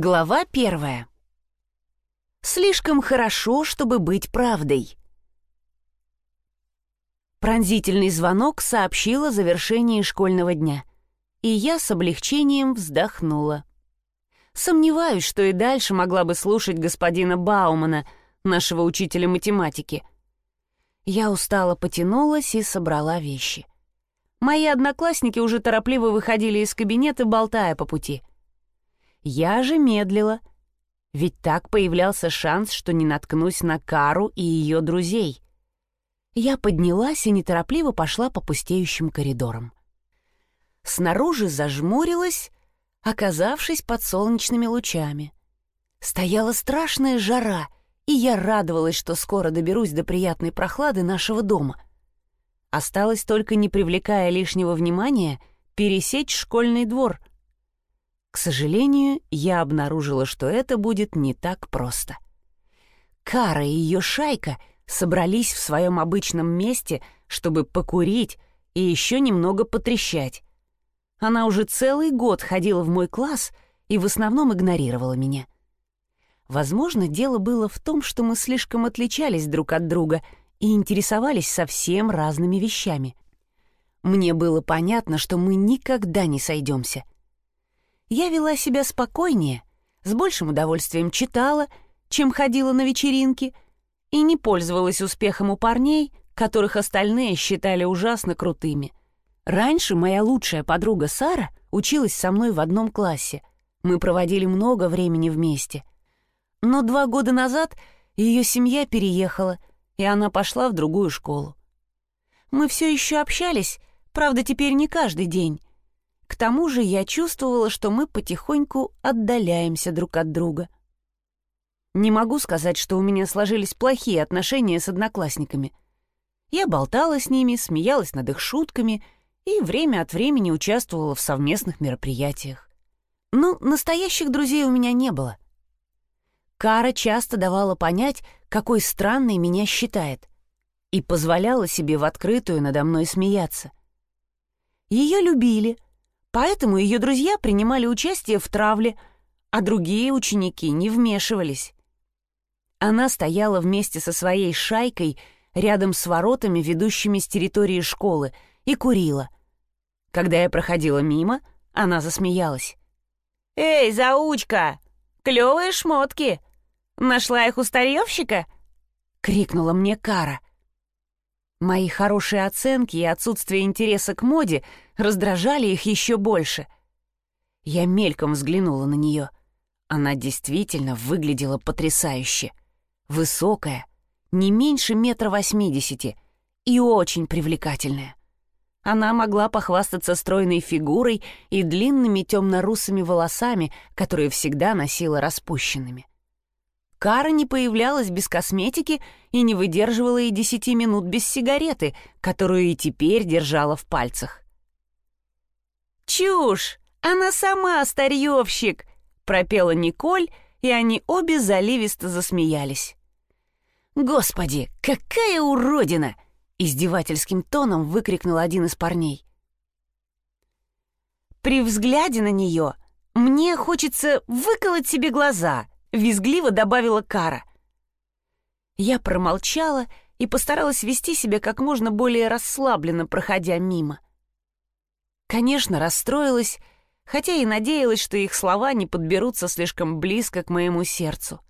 Глава первая. Слишком хорошо, чтобы быть правдой. Пронзительный звонок сообщил о завершении школьного дня, и я с облегчением вздохнула. Сомневаюсь, что и дальше могла бы слушать господина Баумана, нашего учителя математики. Я устало потянулась и собрала вещи. Мои одноклассники уже торопливо выходили из кабинета, болтая по пути — я же медлила, ведь так появлялся шанс, что не наткнусь на Кару и ее друзей. Я поднялась и неторопливо пошла по пустеющим коридорам. Снаружи зажмурилась, оказавшись под солнечными лучами. Стояла страшная жара, и я радовалась, что скоро доберусь до приятной прохлады нашего дома. Осталось только, не привлекая лишнего внимания, пересечь школьный двор, к сожалению, я обнаружила, что это будет не так просто. Кара и ее шайка собрались в своем обычном месте, чтобы покурить и еще немного потрещать. Она уже целый год ходила в мой класс и в основном игнорировала меня. Возможно, дело было в том, что мы слишком отличались друг от друга и интересовались совсем разными вещами. Мне было понятно, что мы никогда не сойдемся — я вела себя спокойнее, с большим удовольствием читала, чем ходила на вечеринки, и не пользовалась успехом у парней, которых остальные считали ужасно крутыми. Раньше моя лучшая подруга Сара училась со мной в одном классе. Мы проводили много времени вместе. Но два года назад ее семья переехала, и она пошла в другую школу. Мы все еще общались, правда, теперь не каждый день, к тому же я чувствовала, что мы потихоньку отдаляемся друг от друга. Не могу сказать, что у меня сложились плохие отношения с одноклассниками. Я болтала с ними, смеялась над их шутками и время от времени участвовала в совместных мероприятиях. Но настоящих друзей у меня не было. Кара часто давала понять, какой странной меня считает, и позволяла себе в открытую надо мной смеяться. Ее любили — Поэтому ее друзья принимали участие в травле, а другие ученики не вмешивались. Она стояла вместе со своей шайкой рядом с воротами, ведущими с территории школы, и курила. Когда я проходила мимо, она засмеялась. «Эй, заучка! Клевые шмотки! Нашла их у старьевщика?» — крикнула мне Кара. Мои хорошие оценки и отсутствие интереса к моде раздражали их еще больше. Я мельком взглянула на нее. Она действительно выглядела потрясающе. Высокая, не меньше метра восьмидесяти и очень привлекательная. Она могла похвастаться стройной фигурой и длинными темно-русыми волосами, которые всегда носила распущенными. Кара не появлялась без косметики и не выдерживала и десяти минут без сигареты, которую и теперь держала в пальцах. «Чушь! Она сама старьевщик!» — пропела Николь, и они обе заливисто засмеялись. «Господи, какая уродина!» — издевательским тоном выкрикнул один из парней. «При взгляде на нее мне хочется выколоть себе глаза», — визгливо добавила Кара. Я промолчала и постаралась вести себя как можно более расслабленно, проходя мимо. Конечно, расстроилась, хотя и надеялась, что их слова не подберутся слишком близко к моему сердцу.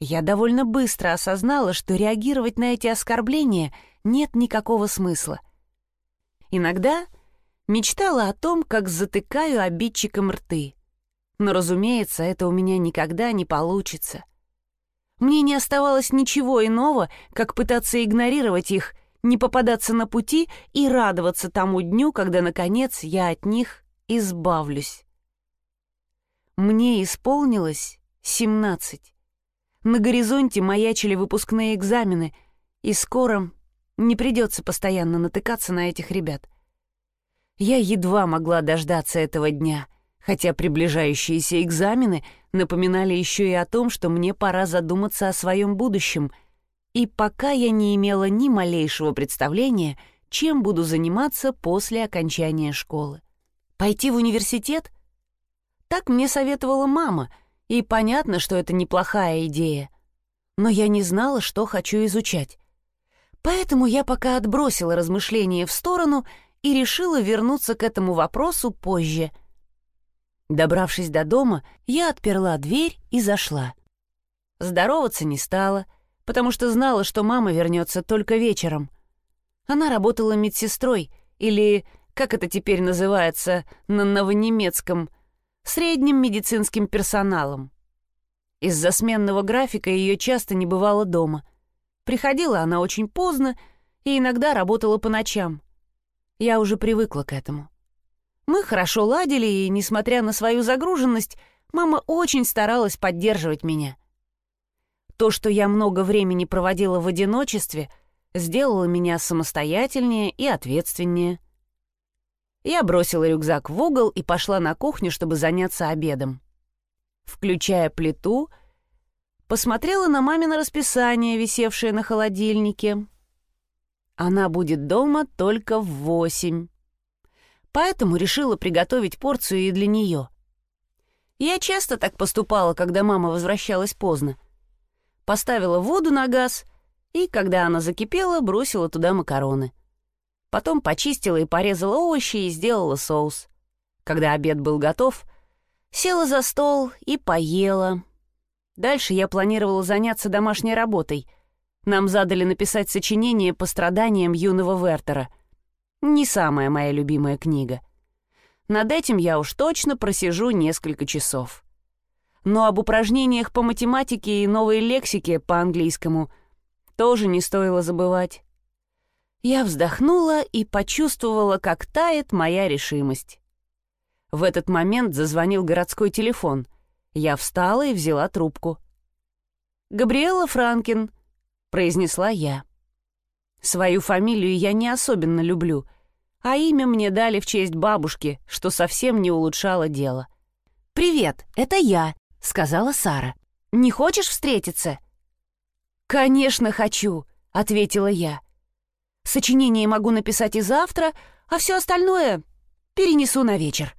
Я довольно быстро осознала, что реагировать на эти оскорбления нет никакого смысла. Иногда мечтала о том, как затыкаю обидчикам рты. Но, разумеется, это у меня никогда не получится. Мне не оставалось ничего иного, как пытаться игнорировать их, не попадаться на пути и радоваться тому дню, когда, наконец, я от них избавлюсь. Мне исполнилось семнадцать. На горизонте маячили выпускные экзамены, и скоро не придется постоянно натыкаться на этих ребят. Я едва могла дождаться этого дня — хотя приближающиеся экзамены напоминали еще и о том, что мне пора задуматься о своем будущем, и пока я не имела ни малейшего представления, чем буду заниматься после окончания школы. Пойти в университет? Так мне советовала мама, и понятно, что это неплохая идея. Но я не знала, что хочу изучать. Поэтому я пока отбросила размышления в сторону и решила вернуться к этому вопросу позже. Добравшись до дома, я отперла дверь и зашла. Здороваться не стала, потому что знала, что мама вернется только вечером. Она работала медсестрой, или, как это теперь называется на новонемецком, средним медицинским персоналом. Из-за сменного графика ее часто не бывало дома. Приходила она очень поздно и иногда работала по ночам. Я уже привыкла к этому. Мы хорошо ладили, и, несмотря на свою загруженность, мама очень старалась поддерживать меня. То, что я много времени проводила в одиночестве, сделало меня самостоятельнее и ответственнее. Я бросила рюкзак в угол и пошла на кухню, чтобы заняться обедом. Включая плиту, посмотрела на мамино расписание, висевшее на холодильнике. Она будет дома только в восемь. Поэтому решила приготовить порцию и для нее. Я часто так поступала, когда мама возвращалась поздно поставила воду на газ и, когда она закипела, бросила туда макароны. Потом почистила и порезала овощи и сделала соус. Когда обед был готов, села за стол и поела. Дальше я планировала заняться домашней работой. Нам задали написать сочинение по страданиям юного Вертера. Не самая моя любимая книга. Над этим я уж точно просижу несколько часов но об упражнениях по математике и новой лексике по английскому тоже не стоило забывать. Я вздохнула и почувствовала, как тает моя решимость. В этот момент зазвонил городской телефон. Я встала и взяла трубку. «Габриэла Франкин», — произнесла я. Свою фамилию я не особенно люблю, а имя мне дали в честь бабушки, что совсем не улучшало дело. «Привет, это я», — сказала Сара. «Не хочешь встретиться?» «Конечно хочу», — ответила я. «Сочинение могу написать и завтра, а все остальное перенесу на вечер».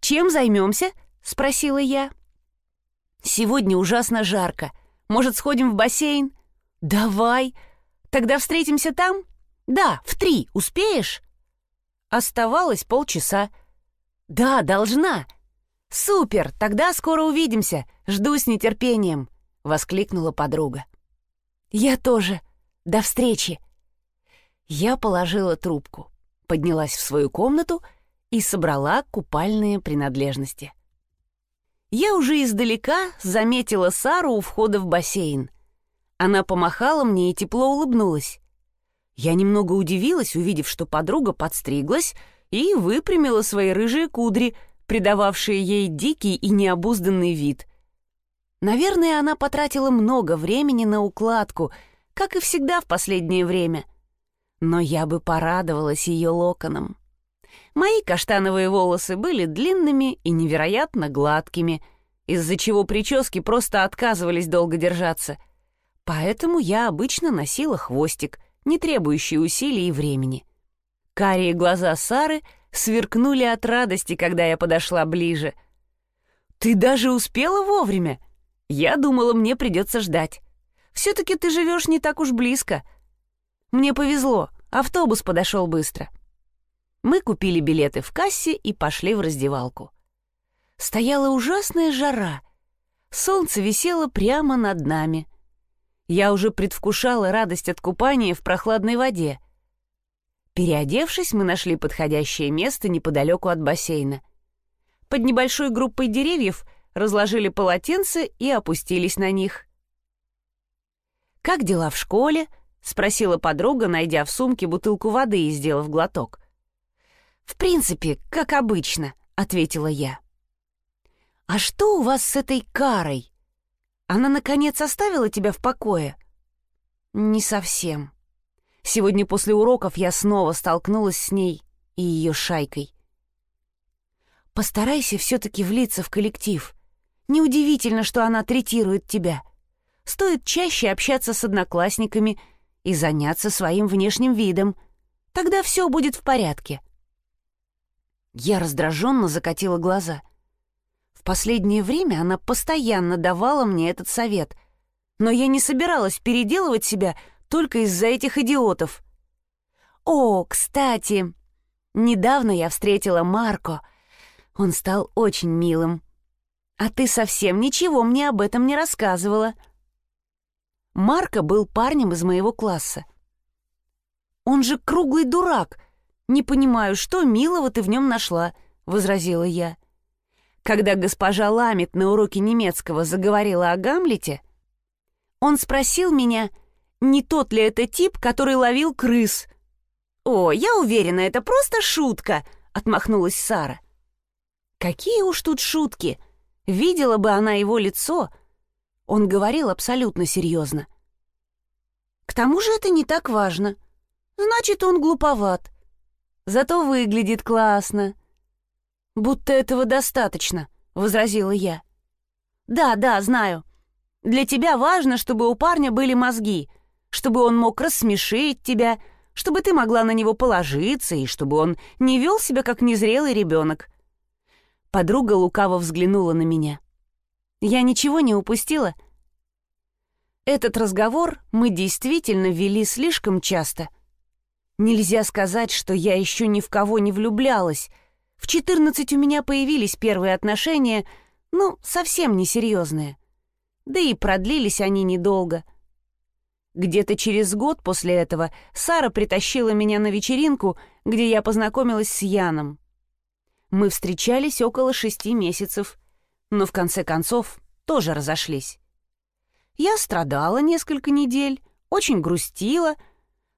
«Чем займемся?» — спросила я. «Сегодня ужасно жарко. Может, сходим в бассейн?» «Давай. Тогда встретимся там?» «Да, в три. Успеешь?» Оставалось полчаса. «Да, должна. «Супер! Тогда скоро увидимся! Жду с нетерпением!» — воскликнула подруга. «Я тоже! До встречи!» Я положила трубку, поднялась в свою комнату и собрала купальные принадлежности. Я уже издалека заметила Сару у входа в бассейн. Она помахала мне и тепло улыбнулась. Я немного удивилась, увидев, что подруга подстриглась и выпрямила свои рыжие кудри — придававшие ей дикий и необузданный вид. Наверное, она потратила много времени на укладку, как и всегда в последнее время. Но я бы порадовалась ее локоном. Мои каштановые волосы были длинными и невероятно гладкими, из-за чего прически просто отказывались долго держаться. Поэтому я обычно носила хвостик, не требующий усилий и времени. Карие глаза Сары — сверкнули от радости, когда я подошла ближе. «Ты даже успела вовремя? Я думала, мне придется ждать. Все-таки ты живешь не так уж близко. Мне повезло, автобус подошел быстро». Мы купили билеты в кассе и пошли в раздевалку. Стояла ужасная жара. Солнце висело прямо над нами. Я уже предвкушала радость от купания в прохладной воде. Переодевшись, мы нашли подходящее место неподалеку от бассейна. Под небольшой группой деревьев разложили полотенца и опустились на них. «Как дела в школе?» — спросила подруга, найдя в сумке бутылку воды и сделав глоток. «В принципе, как обычно», — ответила я. «А что у вас с этой Карой? Она, наконец, оставила тебя в покое?» «Не совсем. Сегодня после уроков я снова столкнулась с ней и ее шайкой. Постарайся все-таки влиться в коллектив. Неудивительно, что она третирует тебя. Стоит чаще общаться с одноклассниками и заняться своим внешним видом. Тогда все будет в порядке. Я раздраженно закатила глаза. Последнее время она постоянно давала мне этот совет, но я не собиралась переделывать себя только из-за этих идиотов. О, кстати, недавно я встретила Марко. Он стал очень милым. А ты совсем ничего мне об этом не рассказывала. Марко был парнем из моего класса. Он же круглый дурак. Не понимаю, что милого ты в нем нашла, возразила я. Когда госпожа Ламит на уроке немецкого заговорила о Гамлете, он спросил меня, не тот ли это тип, который ловил крыс. «О, я уверена, это просто шутка», — отмахнулась Сара. «Какие уж тут шутки! Видела бы она его лицо!» Он говорил абсолютно серьезно. «К тому же это не так важно. Значит, он глуповат. Зато выглядит классно». «Будто этого достаточно», — возразила я. «Да, да, знаю. Для тебя важно, чтобы у парня были мозги, чтобы он мог рассмешить тебя, чтобы ты могла на него положиться и чтобы он не вел себя как незрелый ребенок. Подруга лукаво взглянула на меня. Я ничего не упустила. Этот разговор мы действительно вели слишком часто. Нельзя сказать, что я еще ни в кого не влюблялась. В 14 у меня появились первые отношения, ну, совсем несерьезные да и продлились они недолго. Где-то через год после этого Сара притащила меня на вечеринку, где я познакомилась с Яном. Мы встречались около шести месяцев, но в конце концов тоже разошлись. Я страдала несколько недель, очень грустила,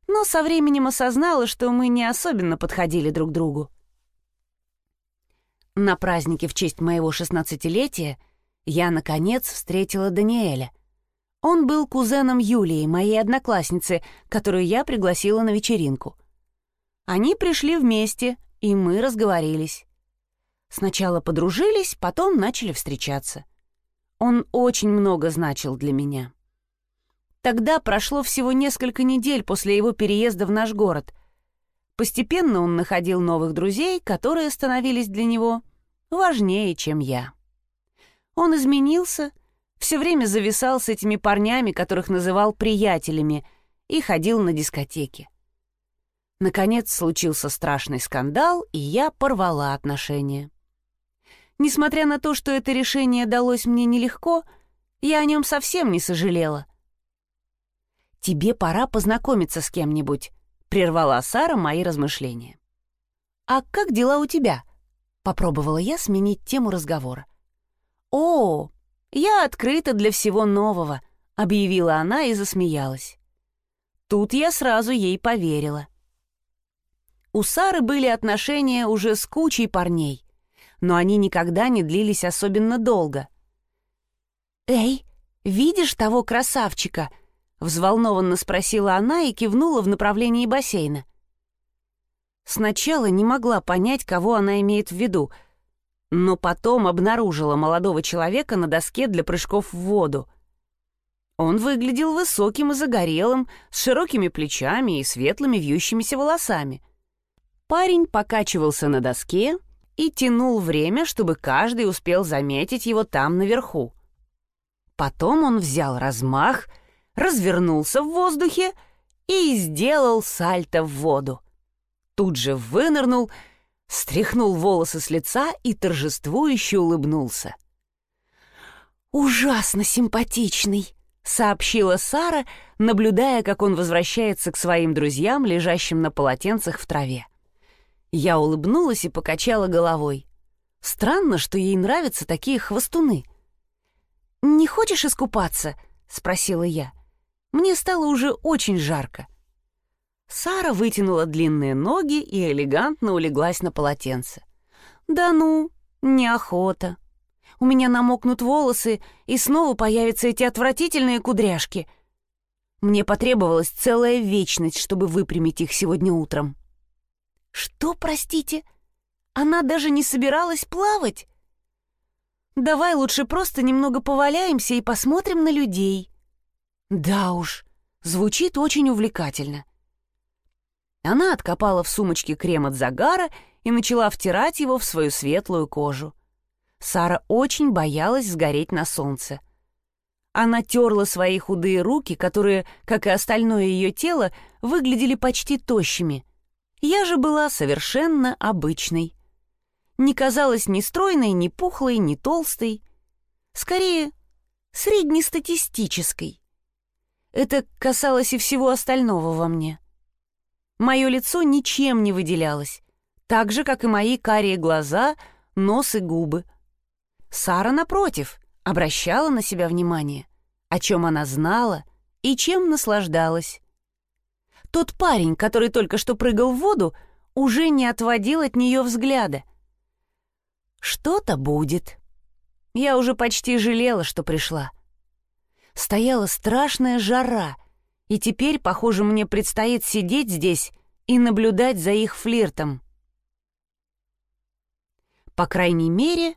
но со временем осознала, что мы не особенно подходили друг другу. На празднике в честь моего шестнадцатилетия я, наконец, встретила Даниэля. Он был кузеном Юлии, моей одноклассницы, которую я пригласила на вечеринку. Они пришли вместе, и мы разговорились. Сначала подружились, потом начали встречаться. Он очень много значил для меня. Тогда прошло всего несколько недель после его переезда в наш город. Постепенно он находил новых друзей, которые становились для него важнее, чем я. Он изменился, все время зависал с этими парнями, которых называл приятелями, и ходил на дискотеки. Наконец случился страшный скандал, и я порвала отношения. Несмотря на то, что это решение далось мне нелегко, я о нем совсем не сожалела. «Тебе пора познакомиться с кем-нибудь», — прервала Сара мои размышления. «А как дела у тебя?» — попробовала я сменить тему разговора. «О, я открыта для всего нового», — объявила она и засмеялась. Тут я сразу ей поверила. У Сары были отношения уже с кучей парней, но они никогда не длились особенно долго. «Эй, видишь того красавчика?» — взволнованно спросила она и кивнула в направлении бассейна. Сначала не могла понять, кого она имеет в виду — но потом обнаружила молодого человека на доске для прыжков в воду. Он выглядел высоким и загорелым, с широкими плечами и светлыми вьющимися волосами. Парень покачивался на доске и тянул время, чтобы каждый успел заметить его там наверху. Потом он взял размах, развернулся в воздухе и сделал сальто в воду. Тут же вынырнул — стряхнул волосы с лица и торжествующе улыбнулся. «Ужасно симпатичный», — сообщила Сара, наблюдая, как он возвращается к своим друзьям, лежащим на полотенцах в траве. Я улыбнулась и покачала головой. Странно, что ей нравятся такие хвостуны. «Не хочешь искупаться?» — спросила я. Мне стало уже очень жарко. Сара вытянула длинные ноги и элегантно улеглась на полотенце. «Да ну, неохота. У меня намокнут волосы, и снова появятся эти отвратительные кудряшки. Мне потребовалась целая вечность, чтобы выпрямить их сегодня утром». «Что, простите? Она даже не собиралась плавать?» «Давай лучше просто немного поваляемся и посмотрим на людей». «Да уж, звучит очень увлекательно». Она откопала в сумочке крем от загара и начала втирать его в свою светлую кожу. Сара очень боялась сгореть на солнце. Она терла свои худые руки, которые, как и остальное ее тело, выглядели почти тощими. Я же была совершенно обычной. Не казалась ни стройной, ни пухлой, ни толстой. Скорее, среднестатистической. Это касалось и всего остального во мне. Мое лицо ничем не выделялось, так же, как и мои карие глаза, нос и губы. Сара, напротив, обращала на себя внимание, о чем она знала и чем наслаждалась. Тот парень, который только что прыгал в воду, уже не отводил от нее взгляда. «Что-то будет», я уже почти жалела, что пришла. Стояла страшная жара, и теперь, похоже, мне предстоит сидеть здесь и наблюдать за их флиртом. По крайней мере,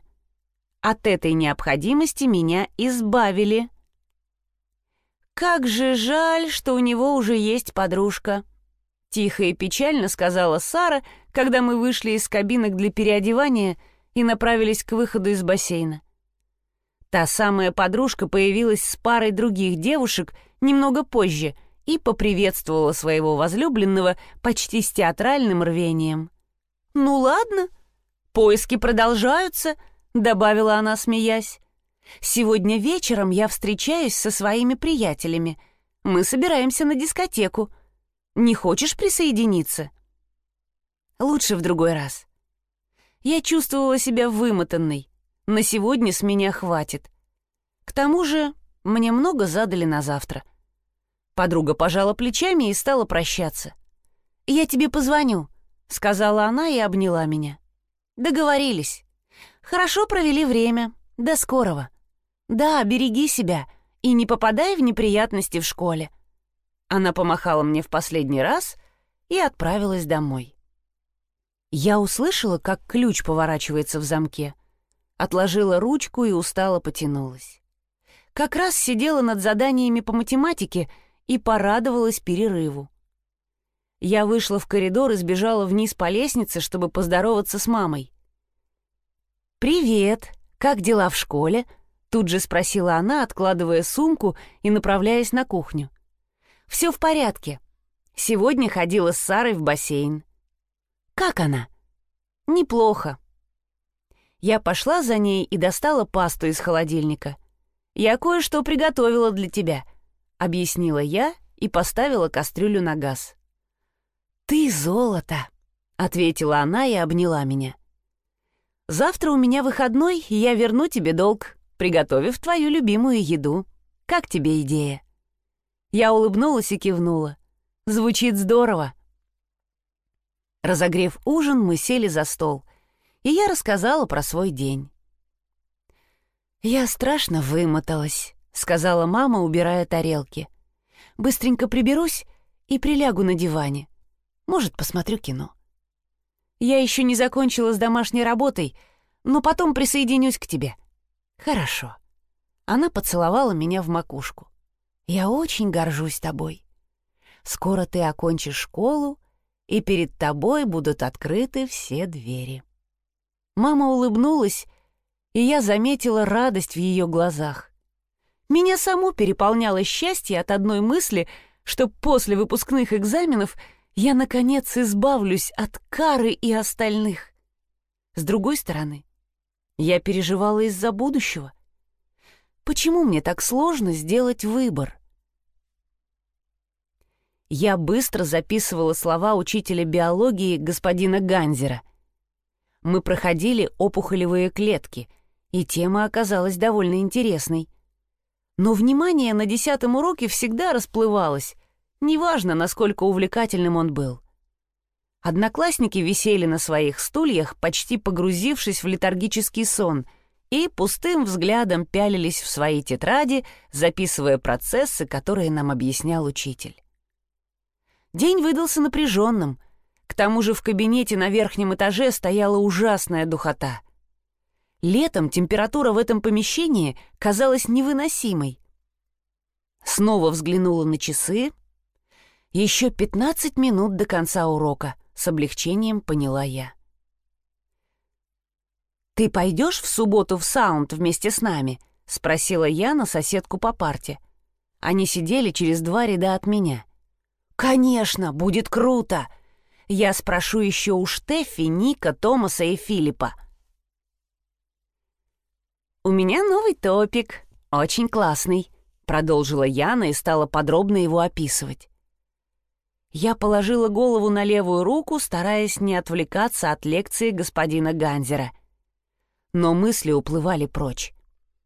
от этой необходимости меня избавили. «Как же жаль, что у него уже есть подружка», — тихо и печально сказала Сара, когда мы вышли из кабинок для переодевания и направились к выходу из бассейна. Та самая подружка появилась с парой других девушек немного позже и поприветствовала своего возлюбленного почти с театральным рвением. «Ну ладно, поиски продолжаются», — добавила она, смеясь. «Сегодня вечером я встречаюсь со своими приятелями. Мы собираемся на дискотеку. Не хочешь присоединиться?» «Лучше в другой раз». Я чувствовала себя вымотанной. На сегодня с меня хватит. К тому же мне много задали на завтра. Подруга пожала плечами и стала прощаться. «Я тебе позвоню», — сказала она и обняла меня. «Договорились. Хорошо провели время. До скорого. Да, береги себя и не попадай в неприятности в школе». Она помахала мне в последний раз и отправилась домой. Я услышала, как ключ поворачивается в замке отложила ручку и устало потянулась. Как раз сидела над заданиями по математике и порадовалась перерыву. Я вышла в коридор и сбежала вниз по лестнице, чтобы поздороваться с мамой. «Привет! Как дела в школе?» Тут же спросила она, откладывая сумку и направляясь на кухню. «Все в порядке. Сегодня ходила с Сарой в бассейн». «Как она?» «Неплохо. Я пошла за ней и достала пасту из холодильника. «Я кое-что приготовила для тебя», — объяснила я и поставила кастрюлю на газ. «Ты золото», — ответила она и обняла меня. «Завтра у меня выходной, и я верну тебе долг, приготовив твою любимую еду. Как тебе идея?» Я улыбнулась и кивнула. «Звучит здорово». Разогрев ужин, мы сели за стол — и я рассказала про свой день. «Я страшно вымоталась», — сказала мама, убирая тарелки. «Быстренько приберусь и прилягу на диване. Может, посмотрю кино. Я еще не закончила с домашней работой, но потом присоединюсь к тебе». «Хорошо». Она поцеловала меня в макушку. «Я очень горжусь тобой. Скоро ты окончишь школу, и перед тобой будут открыты все двери». Мама улыбнулась, и я заметила радость в ее глазах. Меня саму переполняло счастье от одной мысли, что после выпускных экзаменов я, наконец, избавлюсь от кары и остальных. С другой стороны, я переживала из-за будущего. Почему мне так сложно сделать выбор? Я быстро записывала слова учителя биологии господина Ганзера — мы проходили опухолевые клетки, и тема оказалась довольно интересной. Но внимание на десятом уроке всегда расплывалось, неважно, насколько увлекательным он был. Одноклассники висели на своих стульях, почти погрузившись в летаргический сон, и пустым взглядом пялились в свои тетради, записывая процессы, которые нам объяснял учитель. День выдался напряженным — к тому же в кабинете на верхнем этаже стояла ужасная духота. Летом температура в этом помещении казалась невыносимой. Снова взглянула на часы. Еще 15 минут до конца урока, с облегчением поняла я. «Ты пойдешь в субботу в саунд вместе с нами?» — спросила я на соседку по парте. Они сидели через два ряда от меня. «Конечно, будет круто!» Я спрошу еще у Штеффи, Ника, Томаса и Филиппа. «У меня новый топик, очень классный», — продолжила Яна и стала подробно его описывать. Я положила голову на левую руку, стараясь не отвлекаться от лекции господина Ганзера. Но мысли уплывали прочь.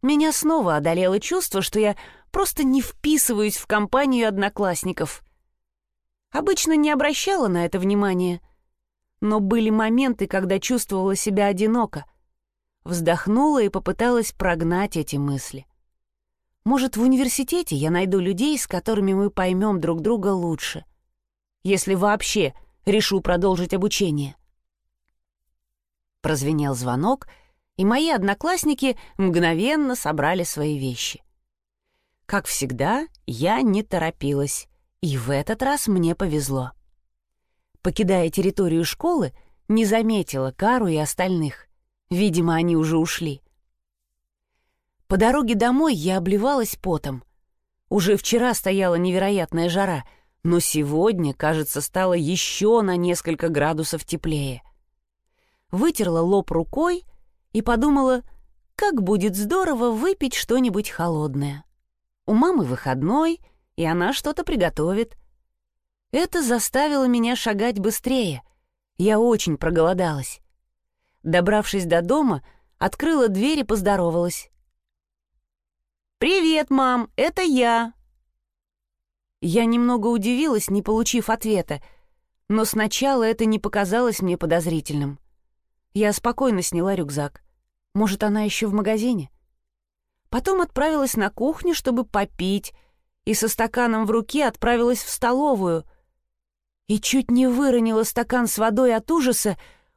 Меня снова одолело чувство, что я просто не вписываюсь в компанию одноклассников. Обычно не обращала на это внимания. Но были моменты, когда чувствовала себя одиноко. Вздохнула и попыталась прогнать эти мысли. Может, в университете я найду людей, с которыми мы поймем друг друга лучше. Если вообще решу продолжить обучение. Прозвенел звонок, и мои одноклассники мгновенно собрали свои вещи. Как всегда, я не торопилась и в этот раз мне повезло. Покидая территорию школы, не заметила Кару и остальных. Видимо, они уже ушли. По дороге домой я обливалась потом. Уже вчера стояла невероятная жара, но сегодня, кажется, стало еще на несколько градусов теплее. Вытерла лоб рукой и подумала, как будет здорово выпить что-нибудь холодное. У мамы выходной — и она что-то приготовит. Это заставило меня шагать быстрее. Я очень проголодалась. Добравшись до дома, открыла дверь и поздоровалась. «Привет, мам, это я!» Я немного удивилась, не получив ответа, но сначала это не показалось мне подозрительным. Я спокойно сняла рюкзак. Может, она еще в магазине? Потом отправилась на кухню, чтобы попить, и со стаканом в руке отправилась в столовую. И чуть не выронила стакан с водой от ужаса,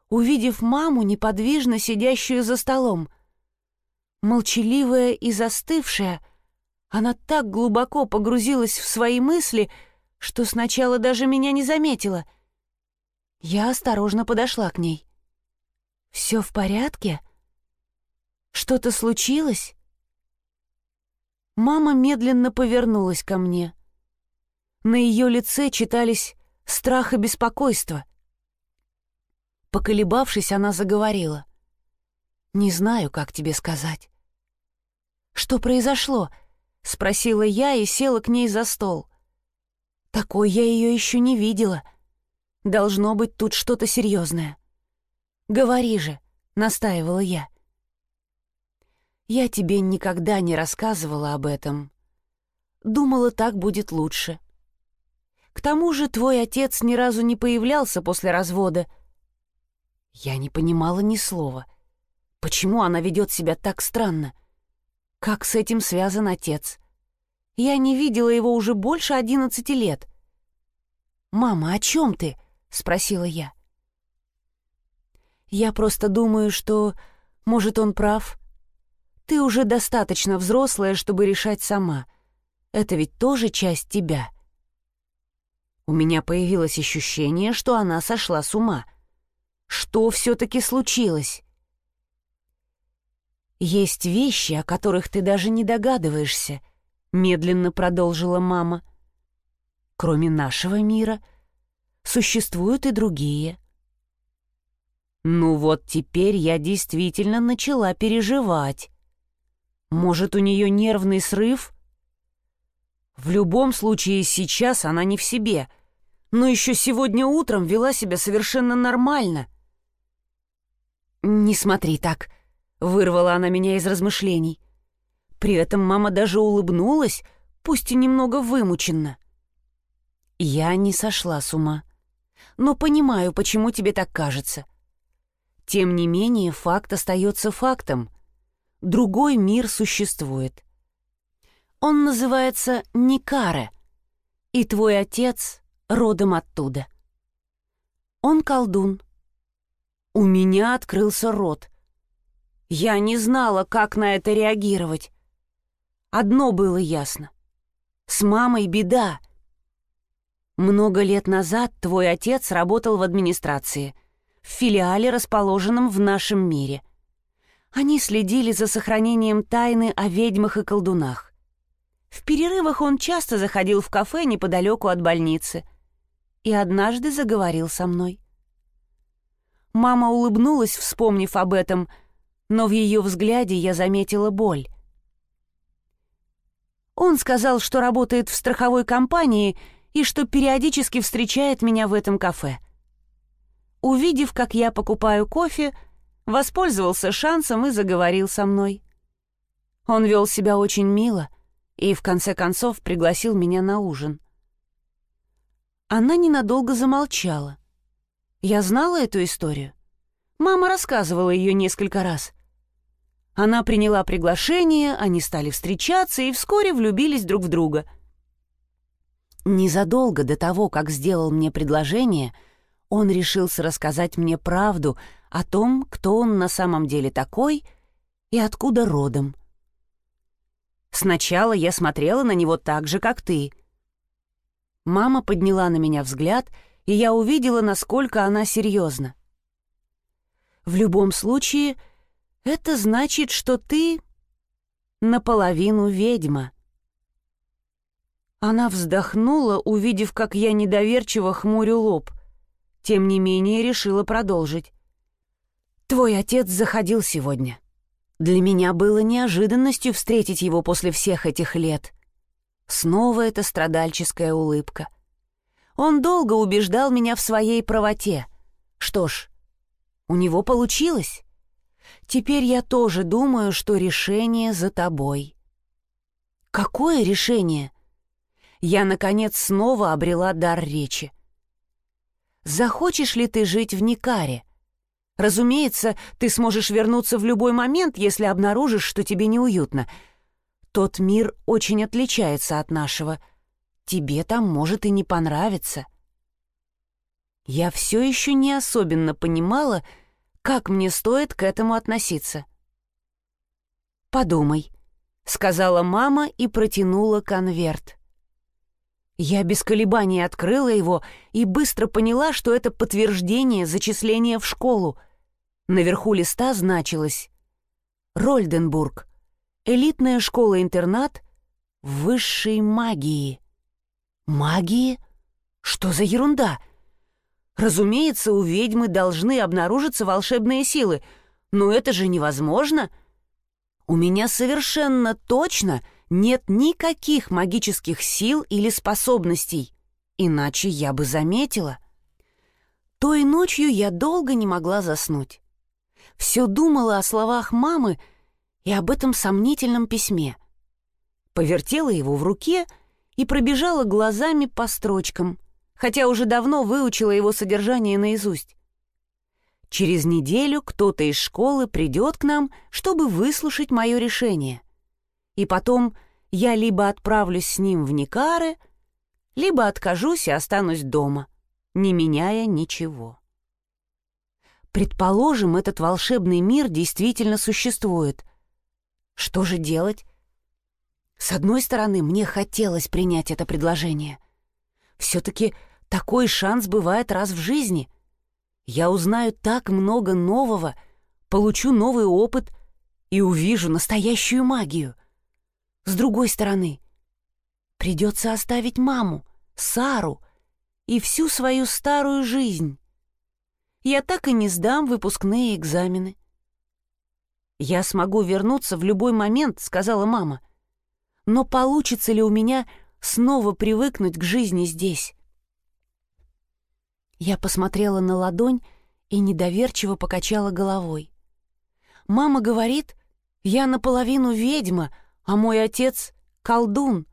увидев маму, неподвижно сидящую за столом. Молчаливая и застывшая, она так глубоко погрузилась в свои мысли, что сначала даже меня не заметила. Я осторожно подошла к ней. «Все в порядке? Что-то случилось?» Мама медленно повернулась ко мне. На ее лице читались страх и беспокойство. Поколебавшись, она заговорила. «Не знаю, как тебе сказать». «Что произошло?» — спросила я и села к ней за стол. «Такой я ее еще не видела. Должно быть тут что-то серьезное». «Говори же», — настаивала я. Я тебе никогда не рассказывала об этом. Думала, так будет лучше. К тому же твой отец ни разу не появлялся после развода. Я не понимала ни слова. Почему она ведет себя так странно? Как с этим связан отец? Я не видела его уже больше одиннадцати лет. «Мама, о чем ты?» — спросила я. «Я просто думаю, что, может, он прав, ты уже достаточно взрослая, чтобы решать сама. Это ведь тоже часть тебя. У меня появилось ощущение, что она сошла с ума. Что все-таки случилось? «Есть вещи, о которых ты даже не догадываешься», — медленно продолжила мама. «Кроме нашего мира, существуют и другие». Ну вот теперь я действительно начала переживать. Может, у нее нервный срыв? В любом случае, сейчас она не в себе. Но еще сегодня утром вела себя совершенно нормально. «Не смотри так», — вырвала она меня из размышлений. При этом мама даже улыбнулась, пусть и немного вымученно. «Я не сошла с ума, но понимаю, почему тебе так кажется. Тем не менее, факт остается фактом другой мир существует. Он называется Никаре, и твой отец родом оттуда. Он колдун. У меня открылся рот. Я не знала, как на это реагировать. Одно было ясно. С мамой беда. Много лет назад твой отец работал в администрации, в филиале, расположенном в нашем мире. Они следили за сохранением тайны о ведьмах и колдунах. В перерывах он часто заходил в кафе неподалеку от больницы и однажды заговорил со мной. Мама улыбнулась, вспомнив об этом, но в ее взгляде я заметила боль. Он сказал, что работает в страховой компании и что периодически встречает меня в этом кафе. Увидев, как я покупаю кофе, воспользовался шансом и заговорил со мной. Он вел себя очень мило и, в конце концов, пригласил меня на ужин. Она ненадолго замолчала. Я знала эту историю. Мама рассказывала ее несколько раз. Она приняла приглашение, они стали встречаться и вскоре влюбились друг в друга. Незадолго до того, как сделал мне предложение, он решился рассказать мне правду о том, кто он на самом деле такой и откуда родом. Сначала я смотрела на него так же, как ты. Мама подняла на меня взгляд, и я увидела, насколько она серьезна. В любом случае, это значит, что ты наполовину ведьма. Она вздохнула, увидев, как я недоверчиво хмурю лоб. Тем не менее, решила продолжить. «Твой отец заходил сегодня. Для меня было неожиданностью встретить его после всех этих лет. Снова эта страдальческая улыбка. Он долго убеждал меня в своей правоте. Что ж, у него получилось. Теперь я тоже думаю, что решение за тобой. Какое решение? Я, наконец, снова обрела дар речи. Захочешь ли ты жить в Никаре? Разумеется, ты сможешь вернуться в любой момент, если обнаружишь, что тебе неуютно. Тот мир очень отличается от нашего. Тебе там может и не понравиться. Я все еще не особенно понимала, как мне стоит к этому относиться. «Подумай», — сказала мама и протянула конверт. Я без колебаний открыла его и быстро поняла, что это подтверждение зачисления в школу. Наверху листа значилось «Рольденбург. Элитная школа-интернат высшей магии». «Магии? Что за ерунда?» Разумеется, у ведьмы должны обнаружиться волшебные силы, но это же невозможно. У меня совершенно точно нет никаких магических сил или способностей, иначе я бы заметила. Той ночью я долго не могла заснуть. Все думала о словах мамы и об этом сомнительном письме. Повертела его в руке и пробежала глазами по строчкам — хотя уже давно выучила его содержание наизусть. Через неделю кто-то из школы придет к нам, чтобы выслушать мое решение. И потом я либо отправлюсь с ним в Никары, либо откажусь и останусь дома, не меняя ничего. Предположим, этот волшебный мир действительно существует. Что же делать? С одной стороны, мне хотелось принять это предложение. Все-таки такой шанс бывает раз в жизни. Я узнаю так много нового, получу новый опыт и увижу настоящую магию. С другой стороны, придется оставить маму, Сару и всю свою старую жизнь. Я так и не сдам выпускные экзамены. «Я смогу вернуться в любой момент», — сказала мама. «Но получится ли у меня снова привыкнуть к жизни здесь?» Я посмотрела на ладонь и недоверчиво покачала головой. «Мама говорит, я наполовину ведьма, а мой отец — колдун».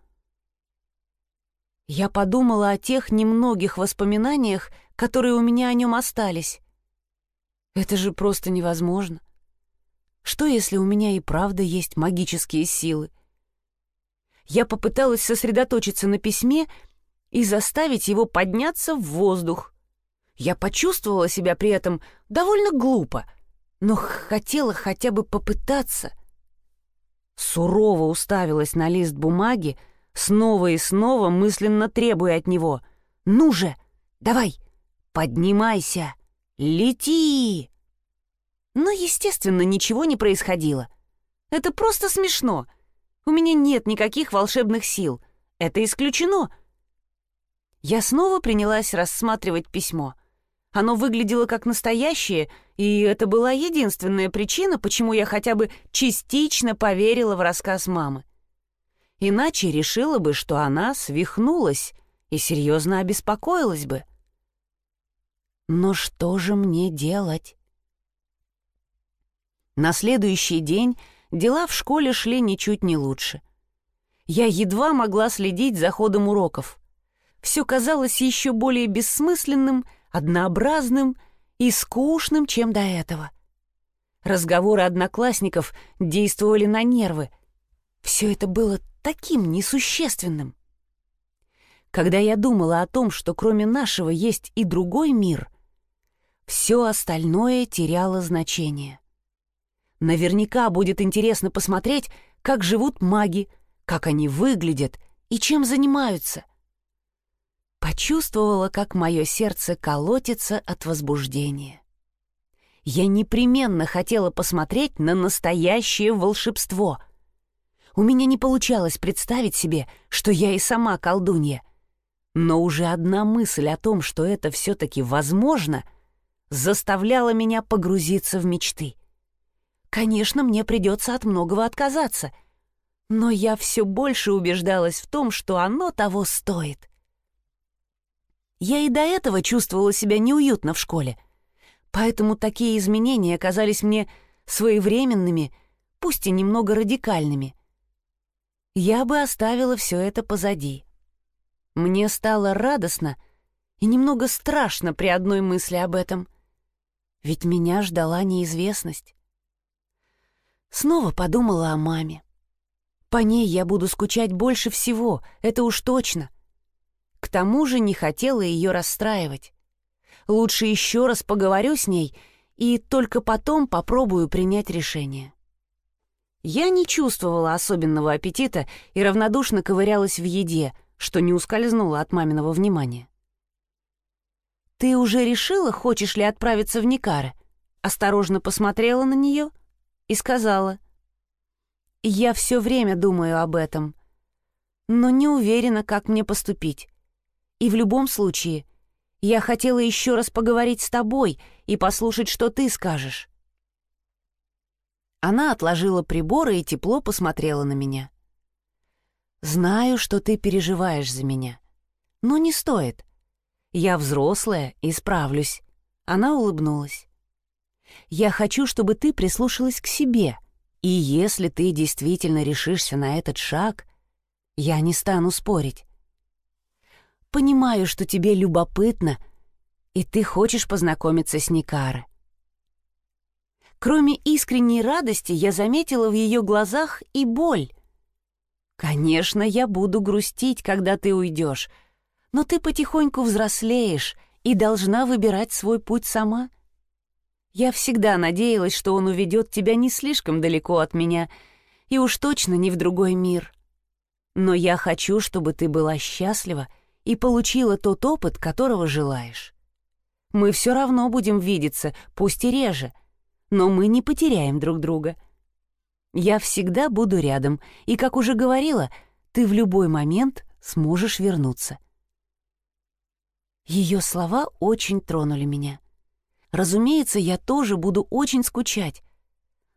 Я подумала о тех немногих воспоминаниях, которые у меня о нем остались. Это же просто невозможно. Что, если у меня и правда есть магические силы? Я попыталась сосредоточиться на письме и заставить его подняться в воздух. Я почувствовала себя при этом довольно глупо, но хотела хотя бы попытаться. Сурово уставилась на лист бумаги, снова и снова мысленно требуя от него. «Ну же, давай, поднимайся, лети!» Но, естественно, ничего не происходило. Это просто смешно. У меня нет никаких волшебных сил. Это исключено. Я снова принялась рассматривать письмо. Оно выглядело как настоящее, и это была единственная причина, почему я хотя бы частично поверила в рассказ мамы. Иначе решила бы, что она свихнулась и серьезно обеспокоилась бы. Но что же мне делать? На следующий день дела в школе шли ничуть не лучше. Я едва могла следить за ходом уроков. Все казалось еще более бессмысленным, однообразным и скучным, чем до этого. Разговоры одноклассников действовали на нервы. Все это было таким несущественным. Когда я думала о том, что кроме нашего есть и другой мир, все остальное теряло значение. Наверняка будет интересно посмотреть, как живут маги, как они выглядят и чем занимаются. Почувствовала, как мое сердце колотится от возбуждения. Я непременно хотела посмотреть на настоящее волшебство. У меня не получалось представить себе, что я и сама колдунья. Но уже одна мысль о том, что это все-таки возможно, заставляла меня погрузиться в мечты. Конечно, мне придется от многого отказаться, но я все больше убеждалась в том, что оно того стоит. Я и до этого чувствовала себя неуютно в школе, поэтому такие изменения казались мне своевременными, пусть и немного радикальными. Я бы оставила все это позади. Мне стало радостно и немного страшно при одной мысли об этом. Ведь меня ждала неизвестность. Снова подумала о маме. По ней я буду скучать больше всего, это уж точно. К тому же не хотела ее расстраивать. Лучше еще раз поговорю с ней и только потом попробую принять решение. Я не чувствовала особенного аппетита и равнодушно ковырялась в еде, что не ускользнуло от маминого внимания. «Ты уже решила, хочешь ли отправиться в Никары?» Осторожно посмотрела на нее и сказала. «Я все время думаю об этом, но не уверена, как мне поступить. И в любом случае, я хотела еще раз поговорить с тобой и послушать, что ты скажешь». Она отложила приборы и тепло посмотрела на меня. «Знаю, что ты переживаешь за меня, но не стоит. Я взрослая и справлюсь». Она улыбнулась. «Я хочу, чтобы ты прислушалась к себе, и если ты действительно решишься на этот шаг, я не стану спорить. Понимаю, что тебе любопытно, и ты хочешь познакомиться с Никаре. Кроме искренней радости, я заметила в ее глазах и боль. Конечно, я буду грустить, когда ты уйдешь, но ты потихоньку взрослеешь и должна выбирать свой путь сама. Я всегда надеялась, что он уведет тебя не слишком далеко от меня и уж точно не в другой мир. Но я хочу, чтобы ты была счастлива и получила тот опыт, которого желаешь. Мы все равно будем видеться, пусть и реже, но мы не потеряем друг друга. Я всегда буду рядом, и, как уже говорила, ты в любой момент сможешь вернуться. Ее слова очень тронули меня. Разумеется, я тоже буду очень скучать.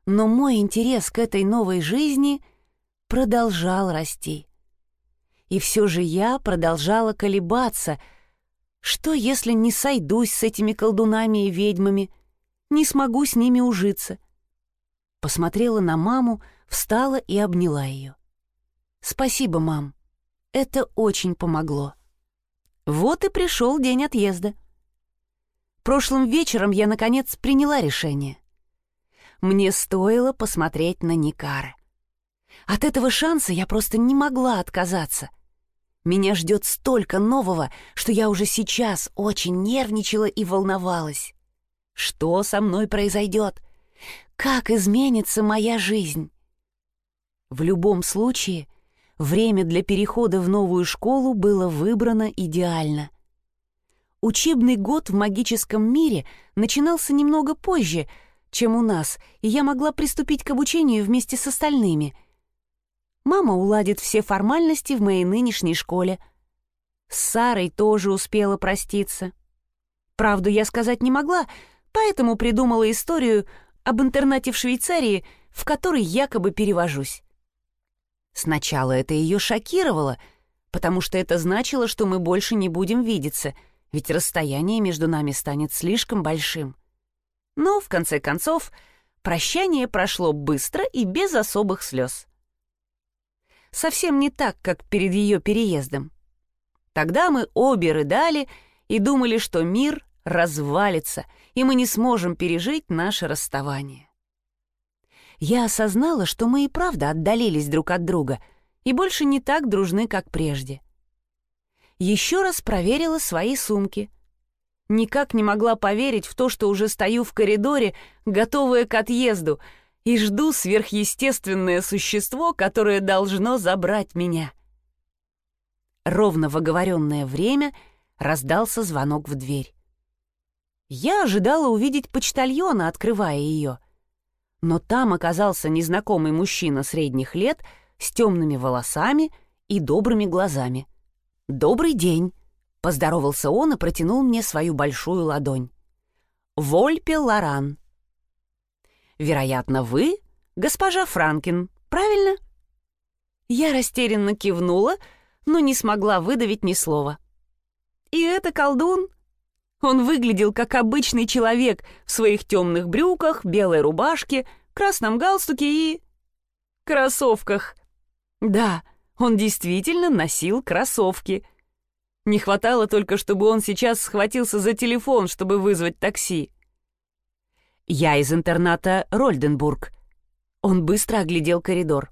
Но мой интерес к этой новой жизни продолжал расти. И все же я продолжала колебаться. Что, если не сойдусь с этими колдунами и ведьмами, не смогу с ними ужиться? Посмотрела на маму, встала и обняла ее. «Спасибо, мам. Это очень помогло». Вот и пришел день отъезда. Прошлым вечером я, наконец, приняла решение. Мне стоило посмотреть на Никара. От этого шанса я просто не могла отказаться. Меня ждет столько нового, что я уже сейчас очень нервничала и волновалась. Что со мной произойдет? Как изменится моя жизнь? В любом случае, время для перехода в новую школу было выбрано идеально. Учебный год в магическом мире начинался немного позже, чем у нас, и я могла приступить к обучению вместе с остальными. Мама уладит все формальности в моей нынешней школе. С Сарой тоже успела проститься. Правду я сказать не могла, поэтому придумала историю об интернате в Швейцарии, в который якобы перевожусь. Сначала это ее шокировало, потому что это значило, что мы больше не будем видеться, ведь расстояние между нами станет слишком большим. Но, в конце концов, прощание прошло быстро и без особых слез. Совсем не так, как перед ее переездом. Тогда мы обе рыдали и думали, что мир развалится, и мы не сможем пережить наше расставание. Я осознала, что мы и правда отдалились друг от друга и больше не так дружны, как прежде. Еще раз проверила свои сумки — Никак не могла поверить в то, что уже стою в коридоре, готовая к отъезду, и жду сверхъестественное существо, которое должно забрать меня. Ровно в оговоренное время раздался звонок в дверь. Я ожидала увидеть почтальона, открывая ее. Но там оказался незнакомый мужчина средних лет с темными волосами и добрыми глазами. «Добрый день!» Поздоровался он и протянул мне свою большую ладонь. «Вольпе Лоран». «Вероятно, вы госпожа Франкин, правильно?» Я растерянно кивнула, но не смогла выдавить ни слова. «И это колдун?» Он выглядел как обычный человек в своих темных брюках, белой рубашке, красном галстуке и... кроссовках. Да, он действительно носил кроссовки — не хватало только, чтобы он сейчас схватился за телефон, чтобы вызвать такси. «Я из интерната Рольденбург». Он быстро оглядел коридор.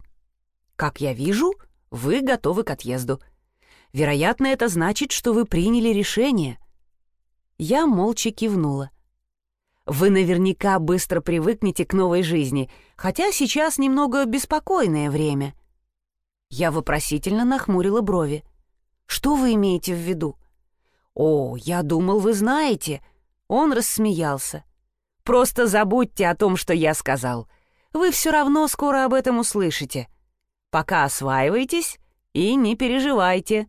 «Как я вижу, вы готовы к отъезду. Вероятно, это значит, что вы приняли решение». Я молча кивнула. «Вы наверняка быстро привыкнете к новой жизни, хотя сейчас немного беспокойное время». Я вопросительно нахмурила брови. Что вы имеете в виду? О, я думал, вы знаете. Он рассмеялся. Просто забудьте о том, что я сказал. Вы все равно скоро об этом услышите. Пока осваивайтесь и не переживайте.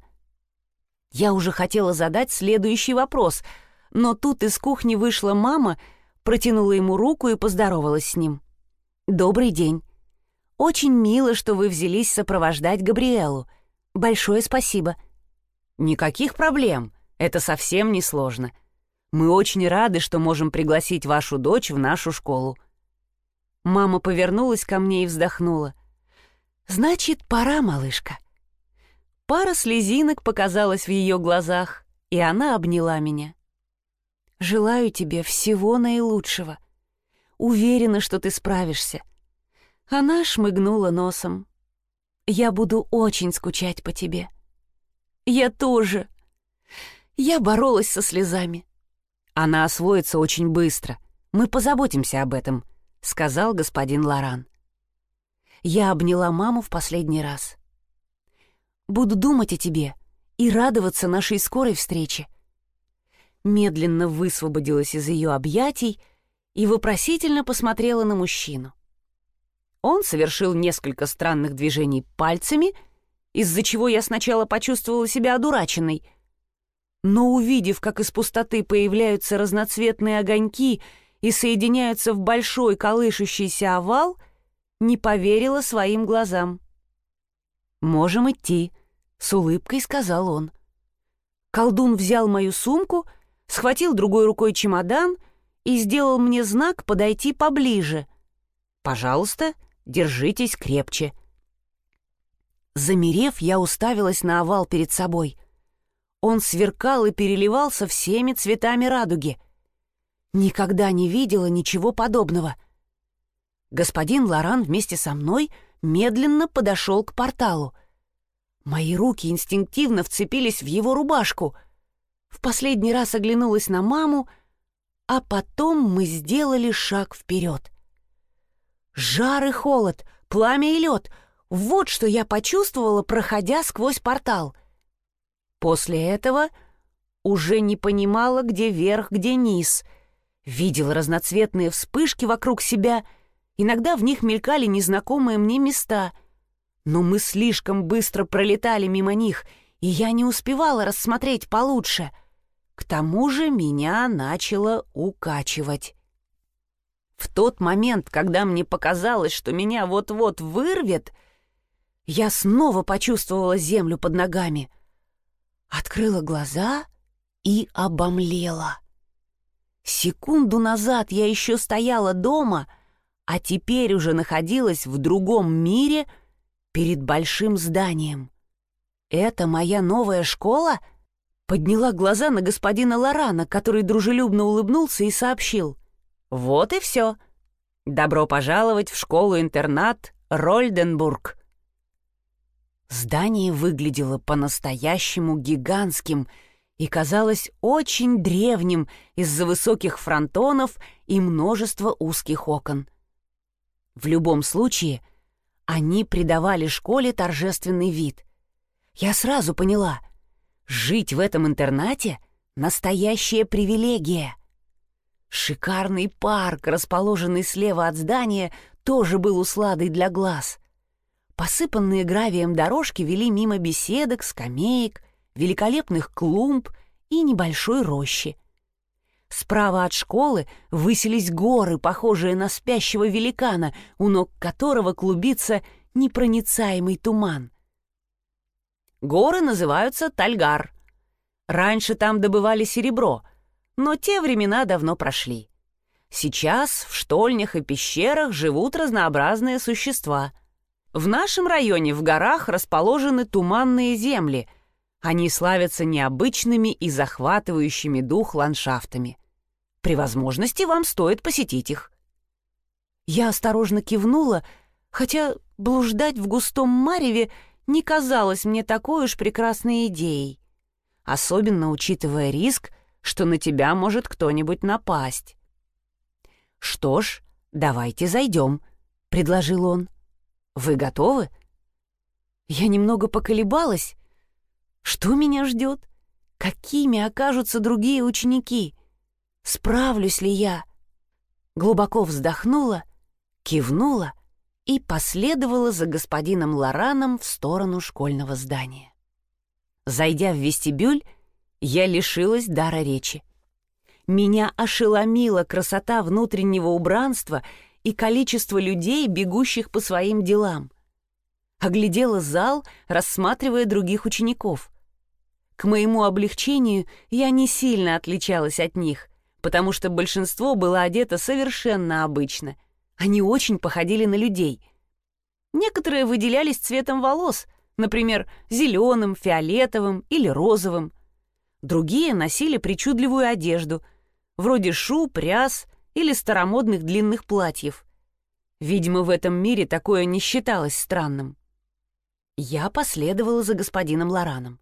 Я уже хотела задать следующий вопрос, но тут из кухни вышла мама, протянула ему руку и поздоровалась с ним. «Добрый день. Очень мило, что вы взялись сопровождать Габриэлу. Большое спасибо. «Никаких проблем. Это совсем не сложно. Мы очень рады, что можем пригласить вашу дочь в нашу школу». Мама повернулась ко мне и вздохнула. «Значит, пора, малышка». Пара слезинок показалась в ее глазах, и она обняла меня. «Желаю тебе всего наилучшего. Уверена, что ты справишься». Она шмыгнула носом. «Я буду очень скучать по тебе». Я тоже. Я боролась со слезами. Она освоится очень быстро. Мы позаботимся об этом, сказал господин Лоран. Я обняла маму в последний раз. Буду думать о тебе и радоваться нашей скорой встрече. Медленно высвободилась из ее объятий и вопросительно посмотрела на мужчину. Он совершил несколько странных движений пальцами — из-за чего я сначала почувствовала себя одураченной. Но увидев, как из пустоты появляются разноцветные огоньки и соединяются в большой колышущийся овал, не поверила своим глазам. «Можем идти», — с улыбкой сказал он. Колдун взял мою сумку, схватил другой рукой чемодан и сделал мне знак подойти поближе. «Пожалуйста, держитесь крепче», — Замерев, я уставилась на овал перед собой. Он сверкал и переливался всеми цветами радуги. Никогда не видела ничего подобного. Господин Лоран вместе со мной медленно подошел к порталу. Мои руки инстинктивно вцепились в его рубашку. В последний раз оглянулась на маму, а потом мы сделали шаг вперед. Жар и холод, пламя и лед — вот что я почувствовала, проходя сквозь портал. После этого уже не понимала, где верх, где низ. Видел разноцветные вспышки вокруг себя, иногда в них мелькали незнакомые мне места, но мы слишком быстро пролетали мимо них, и я не успевала рассмотреть получше. К тому же меня начало укачивать. В тот момент, когда мне показалось, что меня вот-вот вырвет, я снова почувствовала землю под ногами. Открыла глаза и обомлела. Секунду назад я еще стояла дома, а теперь уже находилась в другом мире перед большим зданием. «Это моя новая школа?» Подняла глаза на господина Лорана, который дружелюбно улыбнулся и сообщил. «Вот и все. Добро пожаловать в школу-интернат Рольденбург». Здание выглядело по-настоящему гигантским — и казалось очень древним из-за высоких фронтонов и множества узких окон. В любом случае, они придавали школе торжественный вид. Я сразу поняла, жить в этом интернате — настоящая привилегия. Шикарный парк, расположенный слева от здания, тоже был усладой для глаз. Посыпанные гравием дорожки вели мимо беседок, скамеек, великолепных клумб и небольшой рощи. Справа от школы высились горы, похожие на спящего великана, у ног которого клубится непроницаемый туман. Горы называются Тальгар. Раньше там добывали серебро, но те времена давно прошли. Сейчас в штольнях и пещерах живут разнообразные существа. В нашем районе в горах расположены туманные земли, они славятся необычными и захватывающими дух ландшафтами. При возможности вам стоит посетить их. Я осторожно кивнула, хотя блуждать в густом мареве не казалось мне такой уж прекрасной идеей, особенно учитывая риск, что на тебя может кто-нибудь напасть. «Что ж, давайте зайдем», — предложил он. «Вы готовы?» Я немного поколебалась, что меня ждет? Какими окажутся другие ученики? Справлюсь ли я? Глубоко вздохнула, кивнула и последовала за господином Лораном в сторону школьного здания. Зайдя в вестибюль, я лишилась дара речи. Меня ошеломила красота внутреннего убранства и количество людей, бегущих по своим делам. Оглядела зал, рассматривая других учеников. К моему облегчению я не сильно отличалась от них, потому что большинство было одето совершенно обычно. Они очень походили на людей. Некоторые выделялись цветом волос, например, зеленым, фиолетовым или розовым. Другие носили причудливую одежду, вроде шуб, ряс или старомодных длинных платьев. Видимо, в этом мире такое не считалось странным. Я последовала за господином Лораном.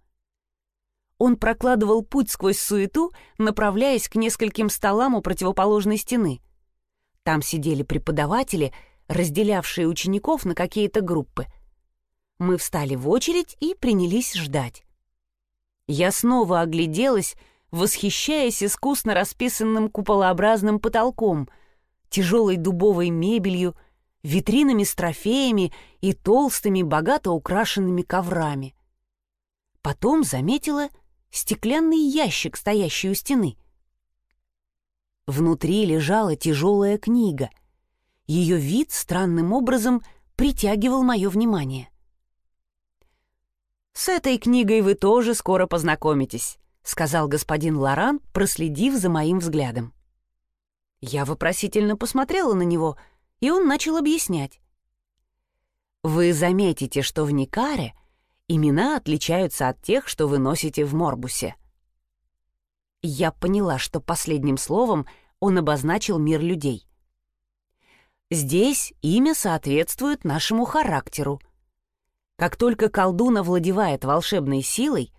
Он прокладывал путь сквозь суету, направляясь к нескольким столам у противоположной стены. Там сидели преподаватели, разделявшие учеников на какие-то группы. Мы встали в очередь и принялись ждать. Я снова огляделась, восхищаясь искусно расписанным куполообразным потолком, тяжелой дубовой мебелью, витринами с трофеями и толстыми, богато украшенными коврами. Потом заметила — стеклянный ящик, стоящий у стены. Внутри лежала тяжелая книга. Ее вид странным образом притягивал мое внимание. «С этой книгой вы тоже скоро познакомитесь», — сказал господин Лоран, проследив за моим взглядом. Я вопросительно посмотрела на него, и он начал объяснять. «Вы заметите, что в Никаре — имена отличаются от тех, что вы носите в Морбусе. Я поняла, что последним словом он обозначил мир людей. Здесь имя соответствует нашему характеру. Как только колдун овладевает волшебной силой,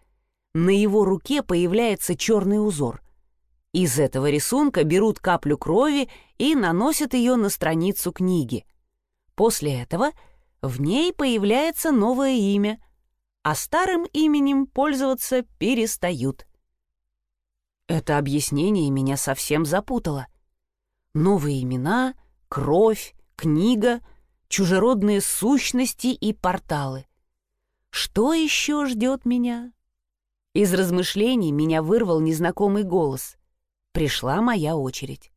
на его руке появляется черный узор. Из этого рисунка берут каплю крови и наносят ее на страницу книги. После этого в ней появляется новое имя, а старым именем пользоваться перестают. Это объяснение меня совсем запутало. Новые имена, кровь, книга, чужеродные сущности и порталы. Что еще ждет меня? Из размышлений меня вырвал незнакомый голос. Пришла моя очередь.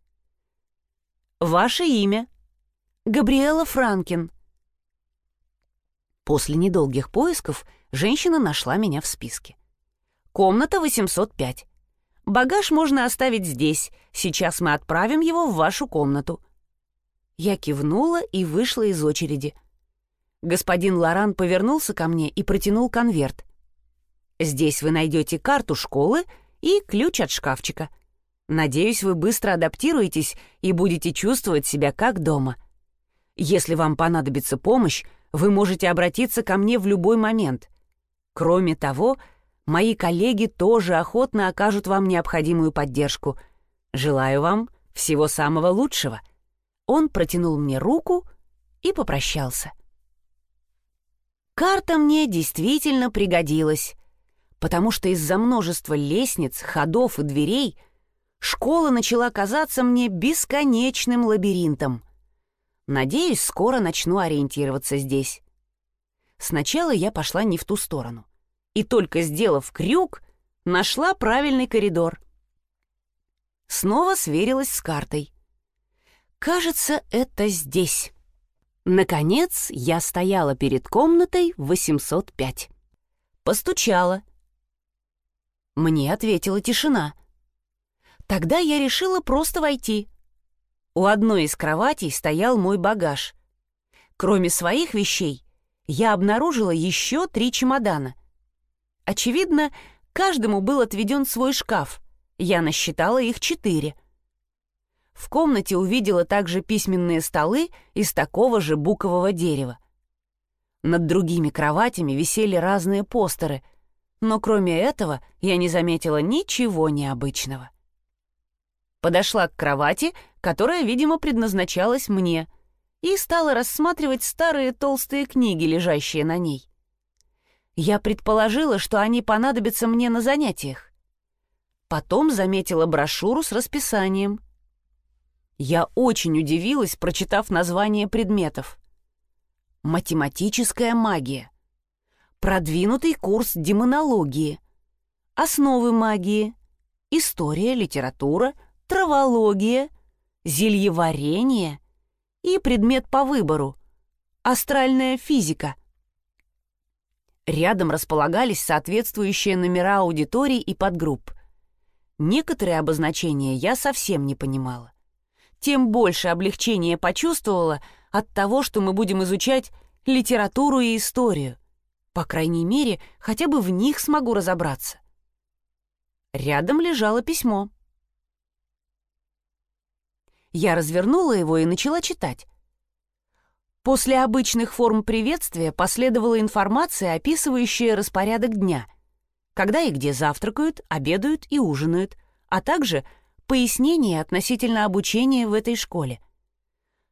«Ваше имя?» «Габриэла Франкин». После недолгих поисков женщина нашла меня в списке. «Комната 805. Багаж можно оставить здесь. Сейчас мы отправим его в вашу комнату». Я кивнула и вышла из очереди. Господин Лоран повернулся ко мне и протянул конверт. «Здесь вы найдете карту школы и ключ от шкафчика. Надеюсь, вы быстро адаптируетесь и будете чувствовать себя как дома. Если вам понадобится помощь, вы можете обратиться ко мне в любой момент. Кроме того, мои коллеги тоже охотно окажут вам необходимую поддержку. Желаю вам всего самого лучшего. Он протянул мне руку и попрощался. Карта мне действительно пригодилась, потому что из-за множества лестниц, ходов и дверей — школа начала казаться мне бесконечным лабиринтом. Надеюсь, скоро начну ориентироваться здесь. Сначала я пошла не в ту сторону. И только сделав крюк, нашла правильный коридор. Снова сверилась с картой. Кажется, это здесь. Наконец, я стояла перед комнатой 805. Постучала. Мне ответила тишина — Тогда я решила просто войти. У одной из кроватей стоял мой багаж. Кроме своих вещей, я обнаружила еще три чемодана. Очевидно, каждому был отведен свой шкаф. Я насчитала их четыре. В комнате увидела также письменные столы из такого же букового дерева. Над другими кроватями висели разные постеры, но кроме этого я не заметила ничего необычного подошла к кровати, которая, видимо, предназначалась мне, и стала рассматривать старые толстые книги, лежащие на ней. Я предположила, что они понадобятся мне на занятиях. Потом заметила брошюру с расписанием. Я очень удивилась, прочитав название предметов. Математическая магия. Продвинутый курс демонологии. Основы магии. История, литература — травология, зельеварение и предмет по выбору — астральная физика. Рядом располагались соответствующие номера аудиторий и подгрупп. Некоторые обозначения я совсем не понимала. Тем больше облегчения почувствовала от того, что мы будем изучать литературу и историю. По крайней мере, хотя бы в них смогу разобраться. Рядом лежало письмо. Я развернула его и начала читать. После обычных форм приветствия последовала информация, описывающая распорядок дня, когда и где завтракают, обедают и ужинают, а также пояснение относительно обучения в этой школе.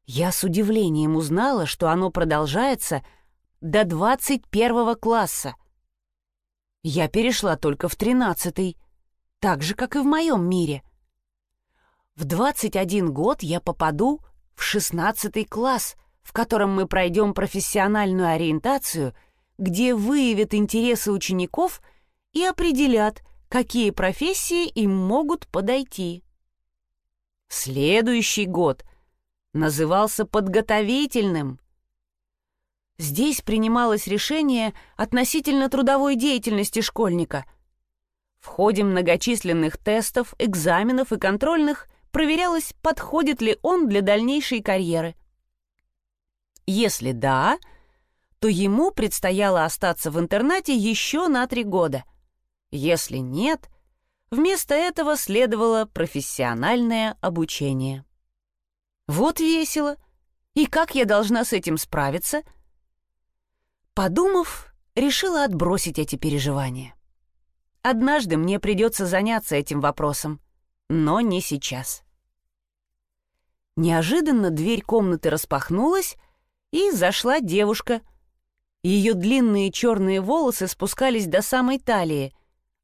Я с удивлением узнала, что оно продолжается до 21 класса. Я перешла только в 13 так же, как и в моем мире — в 21 год я попаду в 16 класс, в котором мы пройдем профессиональную ориентацию, где выявят интересы учеников и определят, какие профессии им могут подойти. Следующий год назывался подготовительным. Здесь принималось решение относительно трудовой деятельности школьника. В ходе многочисленных тестов, экзаменов и контрольных проверялось, подходит ли он для дальнейшей карьеры. Если да, то ему предстояло остаться в интернате еще на три года. Если нет, вместо этого следовало профессиональное обучение. Вот весело. И как я должна с этим справиться? Подумав, решила отбросить эти переживания. Однажды мне придется заняться этим вопросом, но не сейчас. Неожиданно дверь комнаты распахнулась, и зашла девушка. Ее длинные черные волосы спускались до самой талии,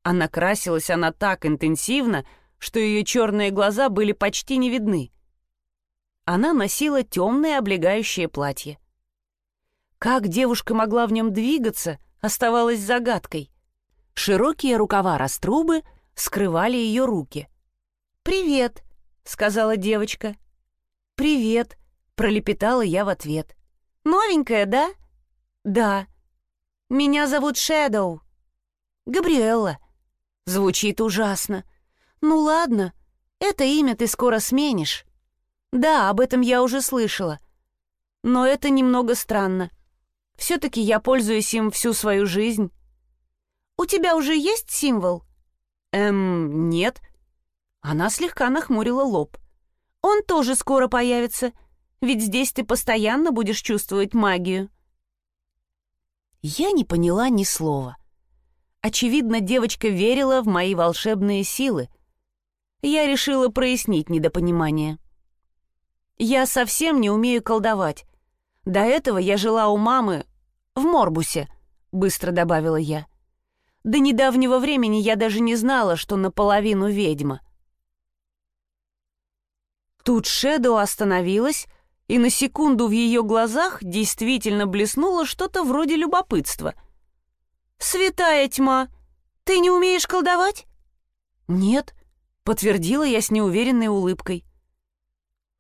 а накрасилась она так интенсивно, что ее черные глаза были почти не видны. Она носила темное облегающее платье. Как девушка могла в нем двигаться, оставалось загадкой. Широкие рукава раструбы скрывали ее руки. «Привет», — сказала девочка. «Привет», — пролепетала я в ответ. «Новенькая, да?» «Да». «Меня зовут Шэдоу». «Габриэлла». «Звучит ужасно». «Ну ладно, это имя ты скоро сменишь». «Да, об этом я уже слышала. Но это немного странно. Все-таки я пользуюсь им всю свою жизнь». «У тебя уже есть символ?» «Эм, нет». Она слегка нахмурила лоб. «Он тоже скоро появится, ведь здесь ты постоянно будешь чувствовать магию». Я не поняла ни слова. Очевидно, девочка верила в мои волшебные силы. Я решила прояснить недопонимание. Я совсем не умею колдовать. До этого я жила у мамы в Морбусе, быстро добавила я. До недавнего времени я даже не знала, что наполовину ведьма. Тут Шэдоу остановилась, и на секунду в ее глазах действительно блеснуло что-то вроде любопытства. «Святая тьма! Ты не умеешь колдовать?» «Нет», — подтвердила я с неуверенной улыбкой.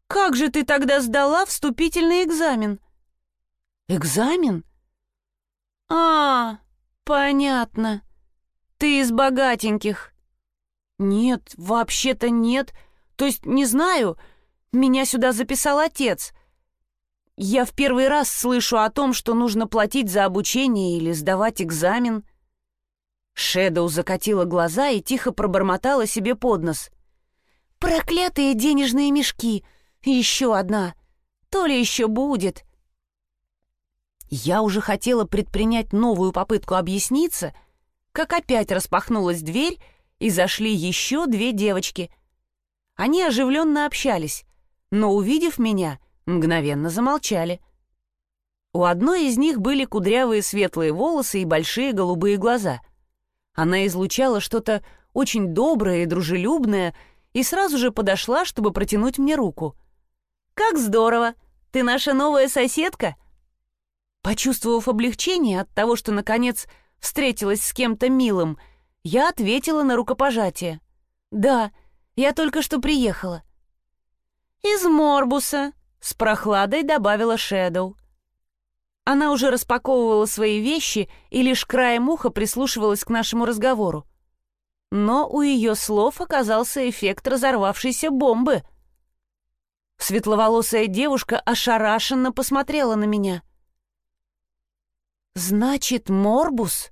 «Как же ты тогда сдала вступительный экзамен?» «Экзамен?» «А, понятно. Ты из богатеньких». «Нет, вообще-то нет. То есть не знаю. Меня сюда записал отец. Я в первый раз слышу о том, что нужно платить за обучение или сдавать экзамен». Шэдоу закатила глаза и тихо пробормотала себе под нос. «Проклятые денежные мешки! Еще одна! То ли еще будет!» Я уже хотела предпринять новую попытку объясниться, как опять распахнулась дверь, и зашли еще две девочки. Они оживленно общались, но, увидев меня, мгновенно замолчали. У одной из них были кудрявые светлые волосы и большие голубые глаза. Она излучала что-то очень доброе и дружелюбное и сразу же подошла, чтобы протянуть мне руку. «Как здорово! Ты наша новая соседка?» Почувствовав облегчение от того, что, наконец, встретилась с кем-то милым, я ответила на рукопожатие. «Да, я только что приехала». «Из Морбуса», — с прохладой добавила Шэдоу. Она уже распаковывала свои вещи и лишь краем уха прислушивалась к нашему разговору. Но у ее слов оказался эффект разорвавшейся бомбы. Светловолосая девушка ошарашенно посмотрела на меня — «Значит, Морбус?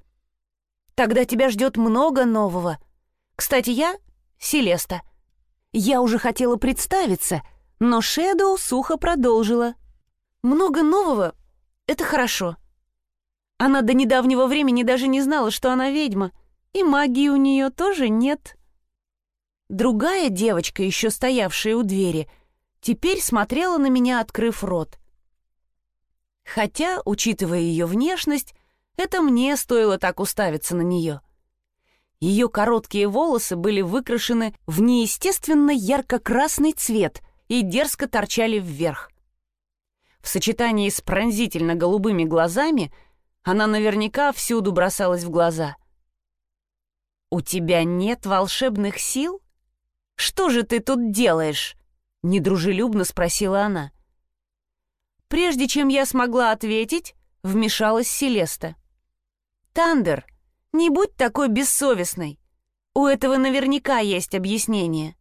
Тогда тебя ждет много нового. Кстати, я — Селеста. Я уже хотела представиться, но Шэдоу сухо продолжила. Много нового — это хорошо. Она до недавнего времени даже не знала, что она ведьма, и магии у нее тоже нет». Другая девочка, еще стоявшая у двери, теперь смотрела на меня, открыв рот. Хотя, учитывая ее внешность, это мне стоило так уставиться на нее. Ее короткие волосы были выкрашены в неестественно ярко-красный цвет и дерзко торчали вверх. В сочетании с пронзительно-голубыми глазами она наверняка всюду бросалась в глаза. «У тебя нет волшебных сил? Что же ты тут делаешь?» — недружелюбно спросила она. Прежде чем я смогла ответить, вмешалась Селеста. «Тандер, не будь такой бессовестной. У этого наверняка есть объяснение».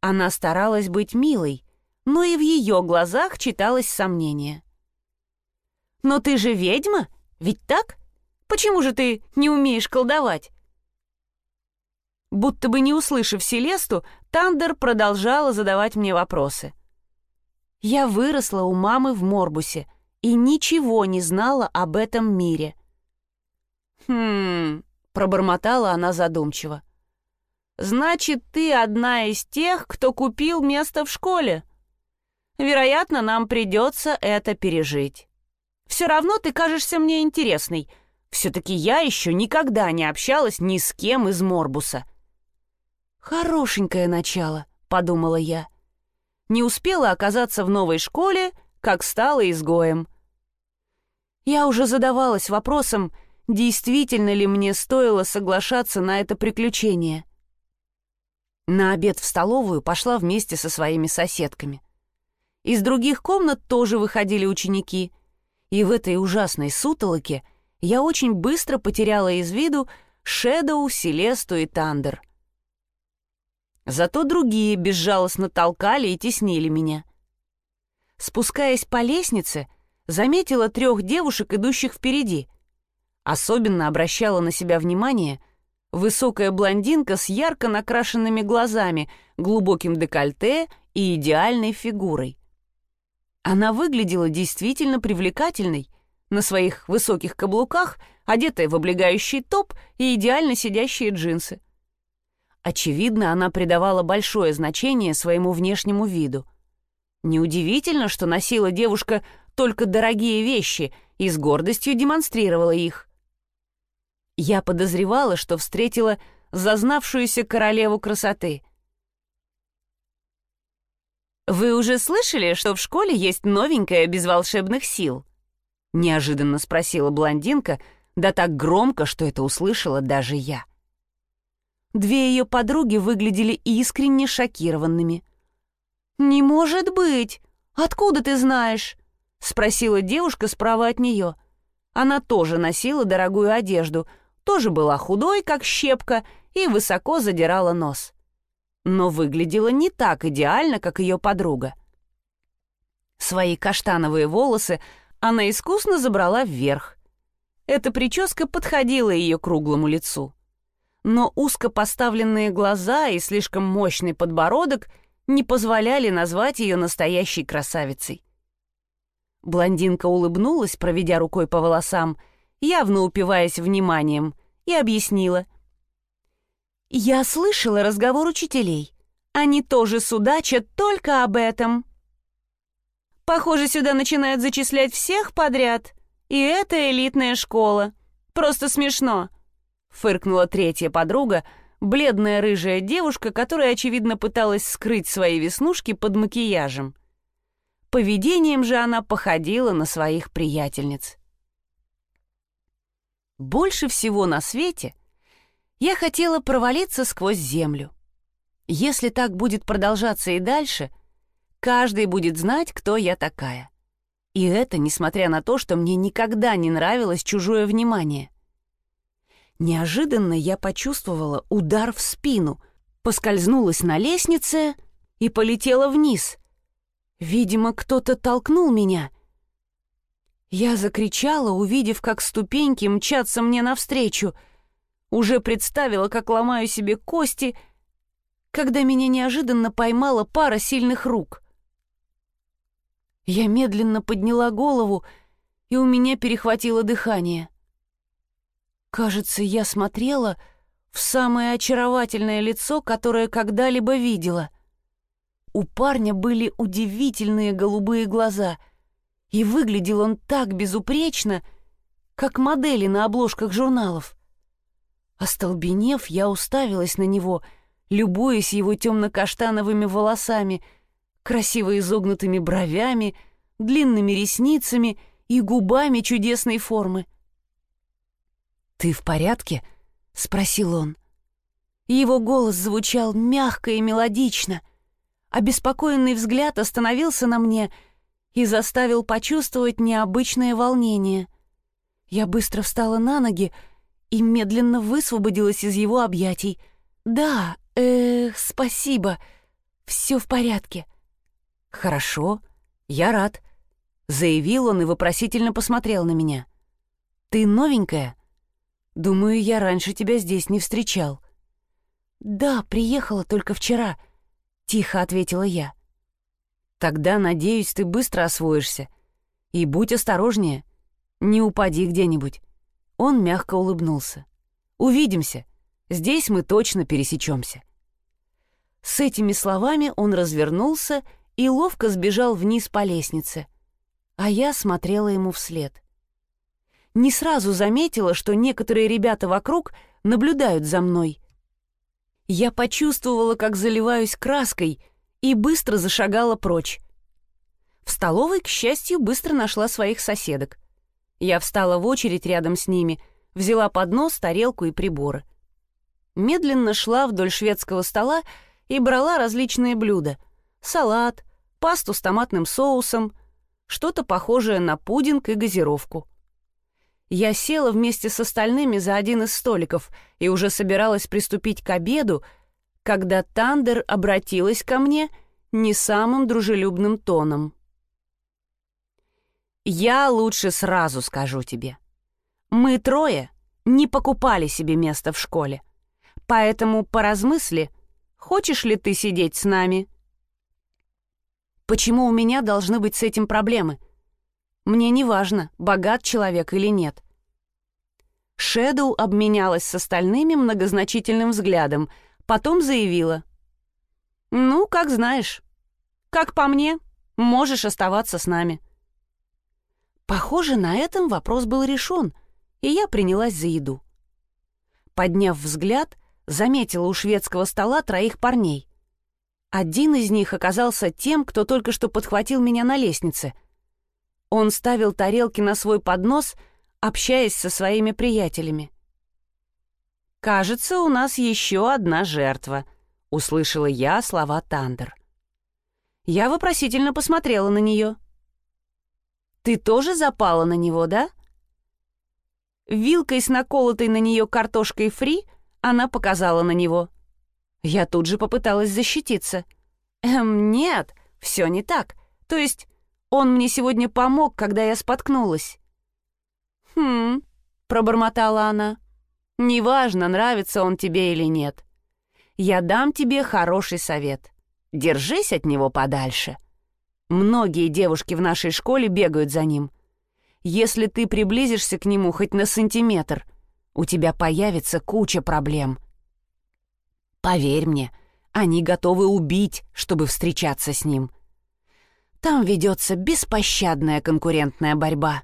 Она старалась быть милой, но и в ее глазах читалось сомнение. «Но ты же ведьма, ведь так? Почему же ты не умеешь колдовать?» Будто бы не услышав Селесту, Тандер продолжала задавать мне вопросы. Я выросла у мамы в Морбусе и ничего не знала об этом мире. «Хм...» — пробормотала она задумчиво. «Значит, ты одна из тех, кто купил место в школе? Вероятно, нам придется это пережить. Все равно ты кажешься мне интересной. Все-таки я еще никогда не общалась ни с кем из Морбуса». «Хорошенькое начало», — подумала я. не успела оказаться в новой школе, как стала изгоем. Я уже задавалась вопросом, действительно ли мне стоило соглашаться на это приключение. На обед в столовую пошла вместе со своими соседками. Из других комнат тоже выходили ученики, и в этой ужасной сутолоке я очень быстро потеряла из виду Шэдоу, Селесту и Тандер. Зато другие безжалостно толкали и теснили меня. Спускаясь по лестнице, заметила трех девушек, идущих впереди. Особенно обращала на себя внимание высокая блондинка с ярко накрашенными глазами, глубоким декольте и идеальной фигурой. Она выглядела действительно привлекательной, на своих высоких каблуках, одетая в облегающий топ и идеально сидящие джинсы. Очевидно, она придавала большое значение своему внешнему виду. Неудивительно, что носила девушка только дорогие вещи и с гордостью демонстрировала их. Я подозревала, что встретила зазнавшуюся королеву красоты. «Вы уже слышали, что в школе есть новенькая без волшебных сил?» — неожиданно спросила блондинка, да так громко, что это услышала даже я. Две ее подруги выглядели искренне шокированными. «Не может быть! Откуда ты знаешь?» — спросила девушка справа от нее. Она тоже носила дорогую одежду, тоже была худой, как щепка, и высоко задирала нос. Но выглядела не так идеально, как ее подруга. Свои каштановые волосы она искусно забрала вверх. Эта прическа подходила ее круглому лицу но узко поставленные глаза и слишком мощный подбородок не позволяли назвать ее настоящей красавицей. Блондинка улыбнулась, проведя рукой по волосам, явно упиваясь вниманием, и объяснила. «Я слышала разговор учителей. Они тоже судачат только об этом. Похоже, сюда начинают зачислять всех подряд. И это элитная школа. Просто смешно фыркнула третья подруга, бледная рыжая девушка, которая, очевидно, пыталась скрыть свои веснушки под макияжем. Поведением же она походила на своих приятельниц. Больше всего на свете я хотела провалиться сквозь землю. Если так будет продолжаться и дальше, каждый будет знать, кто я такая. И это несмотря на то, что мне никогда не нравилось чужое внимание. Неожиданно я почувствовала удар в спину, поскользнулась на лестнице и полетела вниз. Видимо, кто-то толкнул меня. Я закричала, увидев, как ступеньки мчатся мне навстречу. Уже представила, как ломаю себе кости, когда меня неожиданно поймала пара сильных рук. Я медленно подняла голову, и у меня перехватило дыхание — Кажется, я смотрела в самое очаровательное лицо, которое когда-либо видела. У парня были удивительные голубые глаза, и выглядел он так безупречно, как модели на обложках журналов. Остолбенев, я уставилась на него, любуясь его темно-каштановыми волосами, красиво изогнутыми бровями, длинными ресницами и губами чудесной формы. «Ты в порядке?» — спросил он. Его голос звучал мягко и мелодично. Обеспокоенный взгляд остановился на мне и заставил почувствовать необычное волнение. Я быстро встала на ноги и медленно высвободилась из его объятий. «Да, э, спасибо, все в порядке». «Хорошо, я рад», — заявил он и вопросительно посмотрел на меня. «Ты новенькая?» Думаю, я раньше тебя здесь не встречал». «Да, приехала только вчера», — тихо ответила я. «Тогда, надеюсь, ты быстро освоишься. И будь осторожнее, не упади где-нибудь». Он мягко улыбнулся. «Увидимся. Здесь мы точно пересечемся». С этими словами он развернулся и ловко сбежал вниз по лестнице, а я смотрела ему вслед не сразу заметила, что некоторые ребята вокруг наблюдают за мной. Я почувствовала, как заливаюсь краской, и быстро зашагала прочь. В столовой, к счастью, быстро нашла своих соседок. Я встала в очередь рядом с ними, взяла поднос, тарелку и приборы. Медленно шла вдоль шведского стола и брала различные блюда. Салат, пасту с томатным соусом, что-то похожее на пудинг и газировку. Я села вместе с остальными за один из столиков и уже собиралась приступить к обеду, когда Тандер обратилась ко мне не самым дружелюбным тоном. «Я лучше сразу скажу тебе. Мы трое не покупали себе место в школе, поэтому поразмысли, хочешь ли ты сидеть с нами?» «Почему у меня должны быть с этим проблемы?» Мне не важно, богат человек или нет. Шэдоу обменялась с остальными многозначительным взглядом — Потом заявила. «Ну, как знаешь. Как по мне, можешь оставаться с нами». Похоже, на этом вопрос был решен, и я принялась за еду. Подняв взгляд, заметила у шведского стола троих парней. Один из них оказался тем, кто только что подхватил меня на лестнице. Он ставил тарелки на свой поднос, общаясь со своими приятелями. «Кажется, у нас еще одна жертва», — услышала я слова Тандер. Я вопросительно посмотрела на нее. «Ты тоже запала на него, да?» Вилкой с наколотой на нее картошкой фри она показала на него. Я тут же попыталась защититься. «Эм, нет, все не так. То есть он мне сегодня помог, когда я споткнулась». «Хм», — пробормотала она. Неважно, нравится он тебе или нет. Я дам тебе хороший совет. Держись от него подальше. Многие девушки в нашей школе бегают за ним. Если ты приблизишься к нему хоть на сантиметр, у тебя появится куча проблем. Поверь мне, они готовы убить, чтобы встречаться с ним. Там ведется беспощадная конкурентная борьба.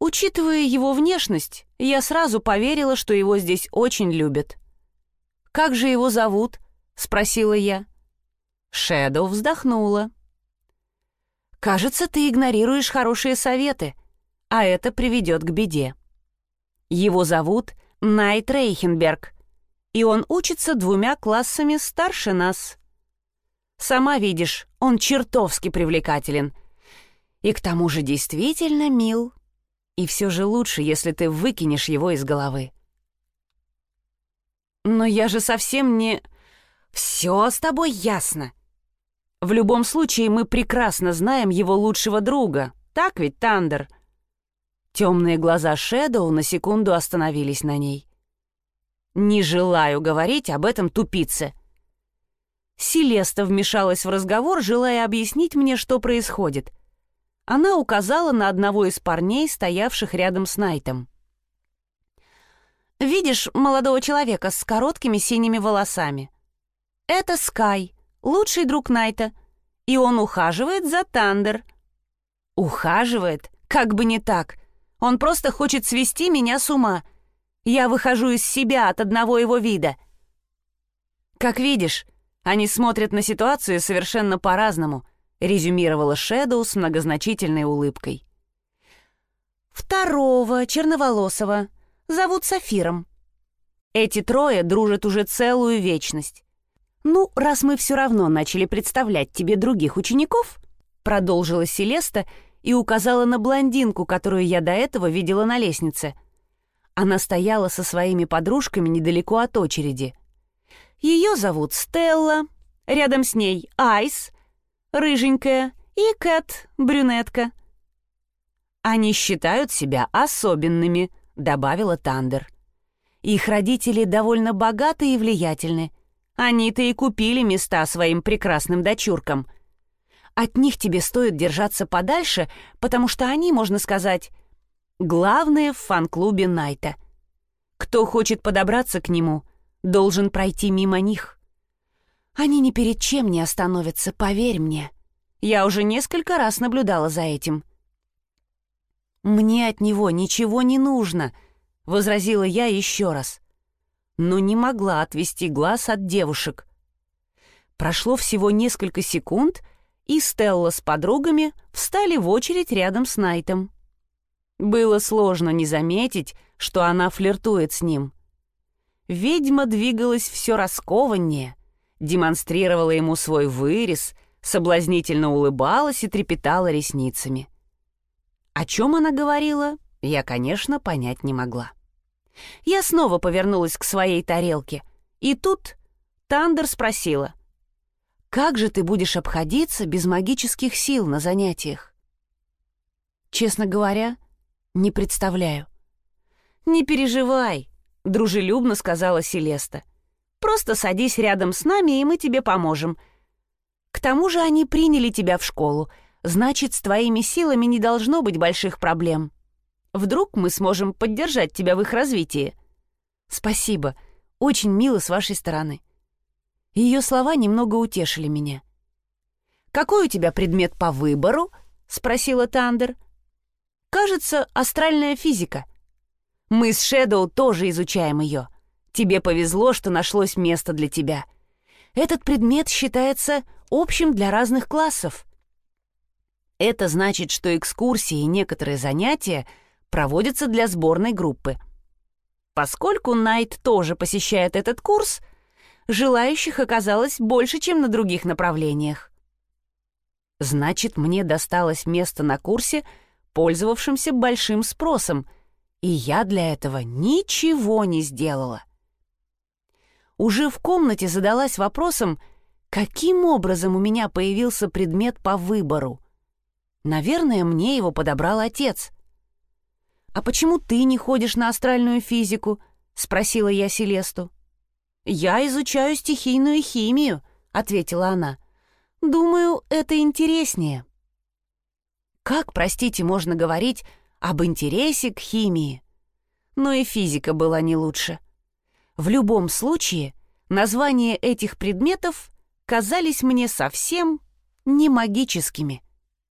Учитывая его внешность, я сразу поверила, что его здесь очень любят. «Как же его зовут?» — спросила я. Шэдоу вздохнула. «Кажется, ты игнорируешь хорошие советы, а это приведет к беде. Его зовут Найт Рейхенберг, и он учится двумя классами старше нас. Сама видишь, он чертовски привлекателен. И к тому же действительно мил». И все же лучше, если ты выкинешь его из головы. Но я же совсем не... Все с тобой ясно. В любом случае, мы прекрасно знаем его лучшего друга. Так ведь, Тандер? Темные глаза Шэдоу на секунду остановились на ней. «Не желаю говорить об этом тупице». Селеста вмешалась в разговор, желая объяснить мне, что происходит. Она указала на одного из парней, стоявших рядом с Найтом. «Видишь молодого человека с короткими синими волосами? Это Скай, лучший друг Найта, и он ухаживает за Тандер». «Ухаживает? Как бы не так. Он просто хочет свести меня с ума. Я выхожу из себя от одного его вида». «Как видишь, они смотрят на ситуацию совершенно по-разному», резюмировала Шэдоу с многозначительной улыбкой. «Второго, черноволосого, зовут Сафиром. Эти трое дружат уже целую вечность. Ну, раз мы все равно начали представлять тебе других учеников, продолжила Селеста и указала на блондинку, которую я до этого видела на лестнице. Она стояла со своими подружками недалеко от очереди. Ее зовут Стелла, рядом с ней Айс, рыженькая, и Кэт, брюнетка. «Они считают себя особенными», — добавила Тандер. «Их родители довольно богаты и влиятельны. Они-то и купили места своим прекрасным дочуркам. От них тебе стоит держаться подальше, потому что они, можно сказать, главные в фан-клубе Найта. Кто хочет подобраться к нему, должен пройти мимо них». Они ни перед чем не остановятся, поверь мне. Я уже несколько раз наблюдала за этим. «Мне от него ничего не нужно», — возразила я еще раз. Но не могла отвести глаз от девушек. Прошло всего несколько секунд, и Стелла с подругами встали в очередь рядом с Найтом. Было сложно не заметить, что она флиртует с ним. Ведьма двигалась все раскованнее, демонстрировала ему свой вырез, соблазнительно улыбалась и трепетала ресницами. О чем она говорила, я, конечно, понять не могла. Я снова повернулась к своей тарелке, и тут Тандер спросила, «Как же ты будешь обходиться без магических сил на занятиях?» Честно говоря, не представляю. «Не переживай», — дружелюбно сказала Селеста. «Просто садись рядом с нами, и мы тебе поможем. К тому же они приняли тебя в школу, значит, с твоими силами не должно быть больших проблем. Вдруг мы сможем поддержать тебя в их развитии». «Спасибо. Очень мило с вашей стороны». Ее слова немного утешили меня. «Какой у тебя предмет по выбору?» — спросила Тандер. «Кажется, астральная физика. Мы с Шэдоу тоже изучаем ее. Тебе повезло, что нашлось место для тебя. Этот предмет считается общим для разных классов. Это значит, что экскурсии и некоторые занятия проводятся для сборной группы. Поскольку Найт тоже посещает этот курс, желающих оказалось больше, чем на других направлениях. Значит, мне досталось место на курсе, пользовавшемся большим спросом, и я для этого ничего не сделала. Уже в комнате задалась вопросом, каким образом у меня появился предмет по выбору. Наверное, мне его подобрал отец. «А почему ты не ходишь на астральную физику?» — спросила я Селесту. «Я изучаю стихийную химию», — ответила она. «Думаю, это интереснее». Как, простите, можно говорить об интересе к химии? Но и физика была не лучше. В любом случае, названия этих предметов казались мне совсем не магическими —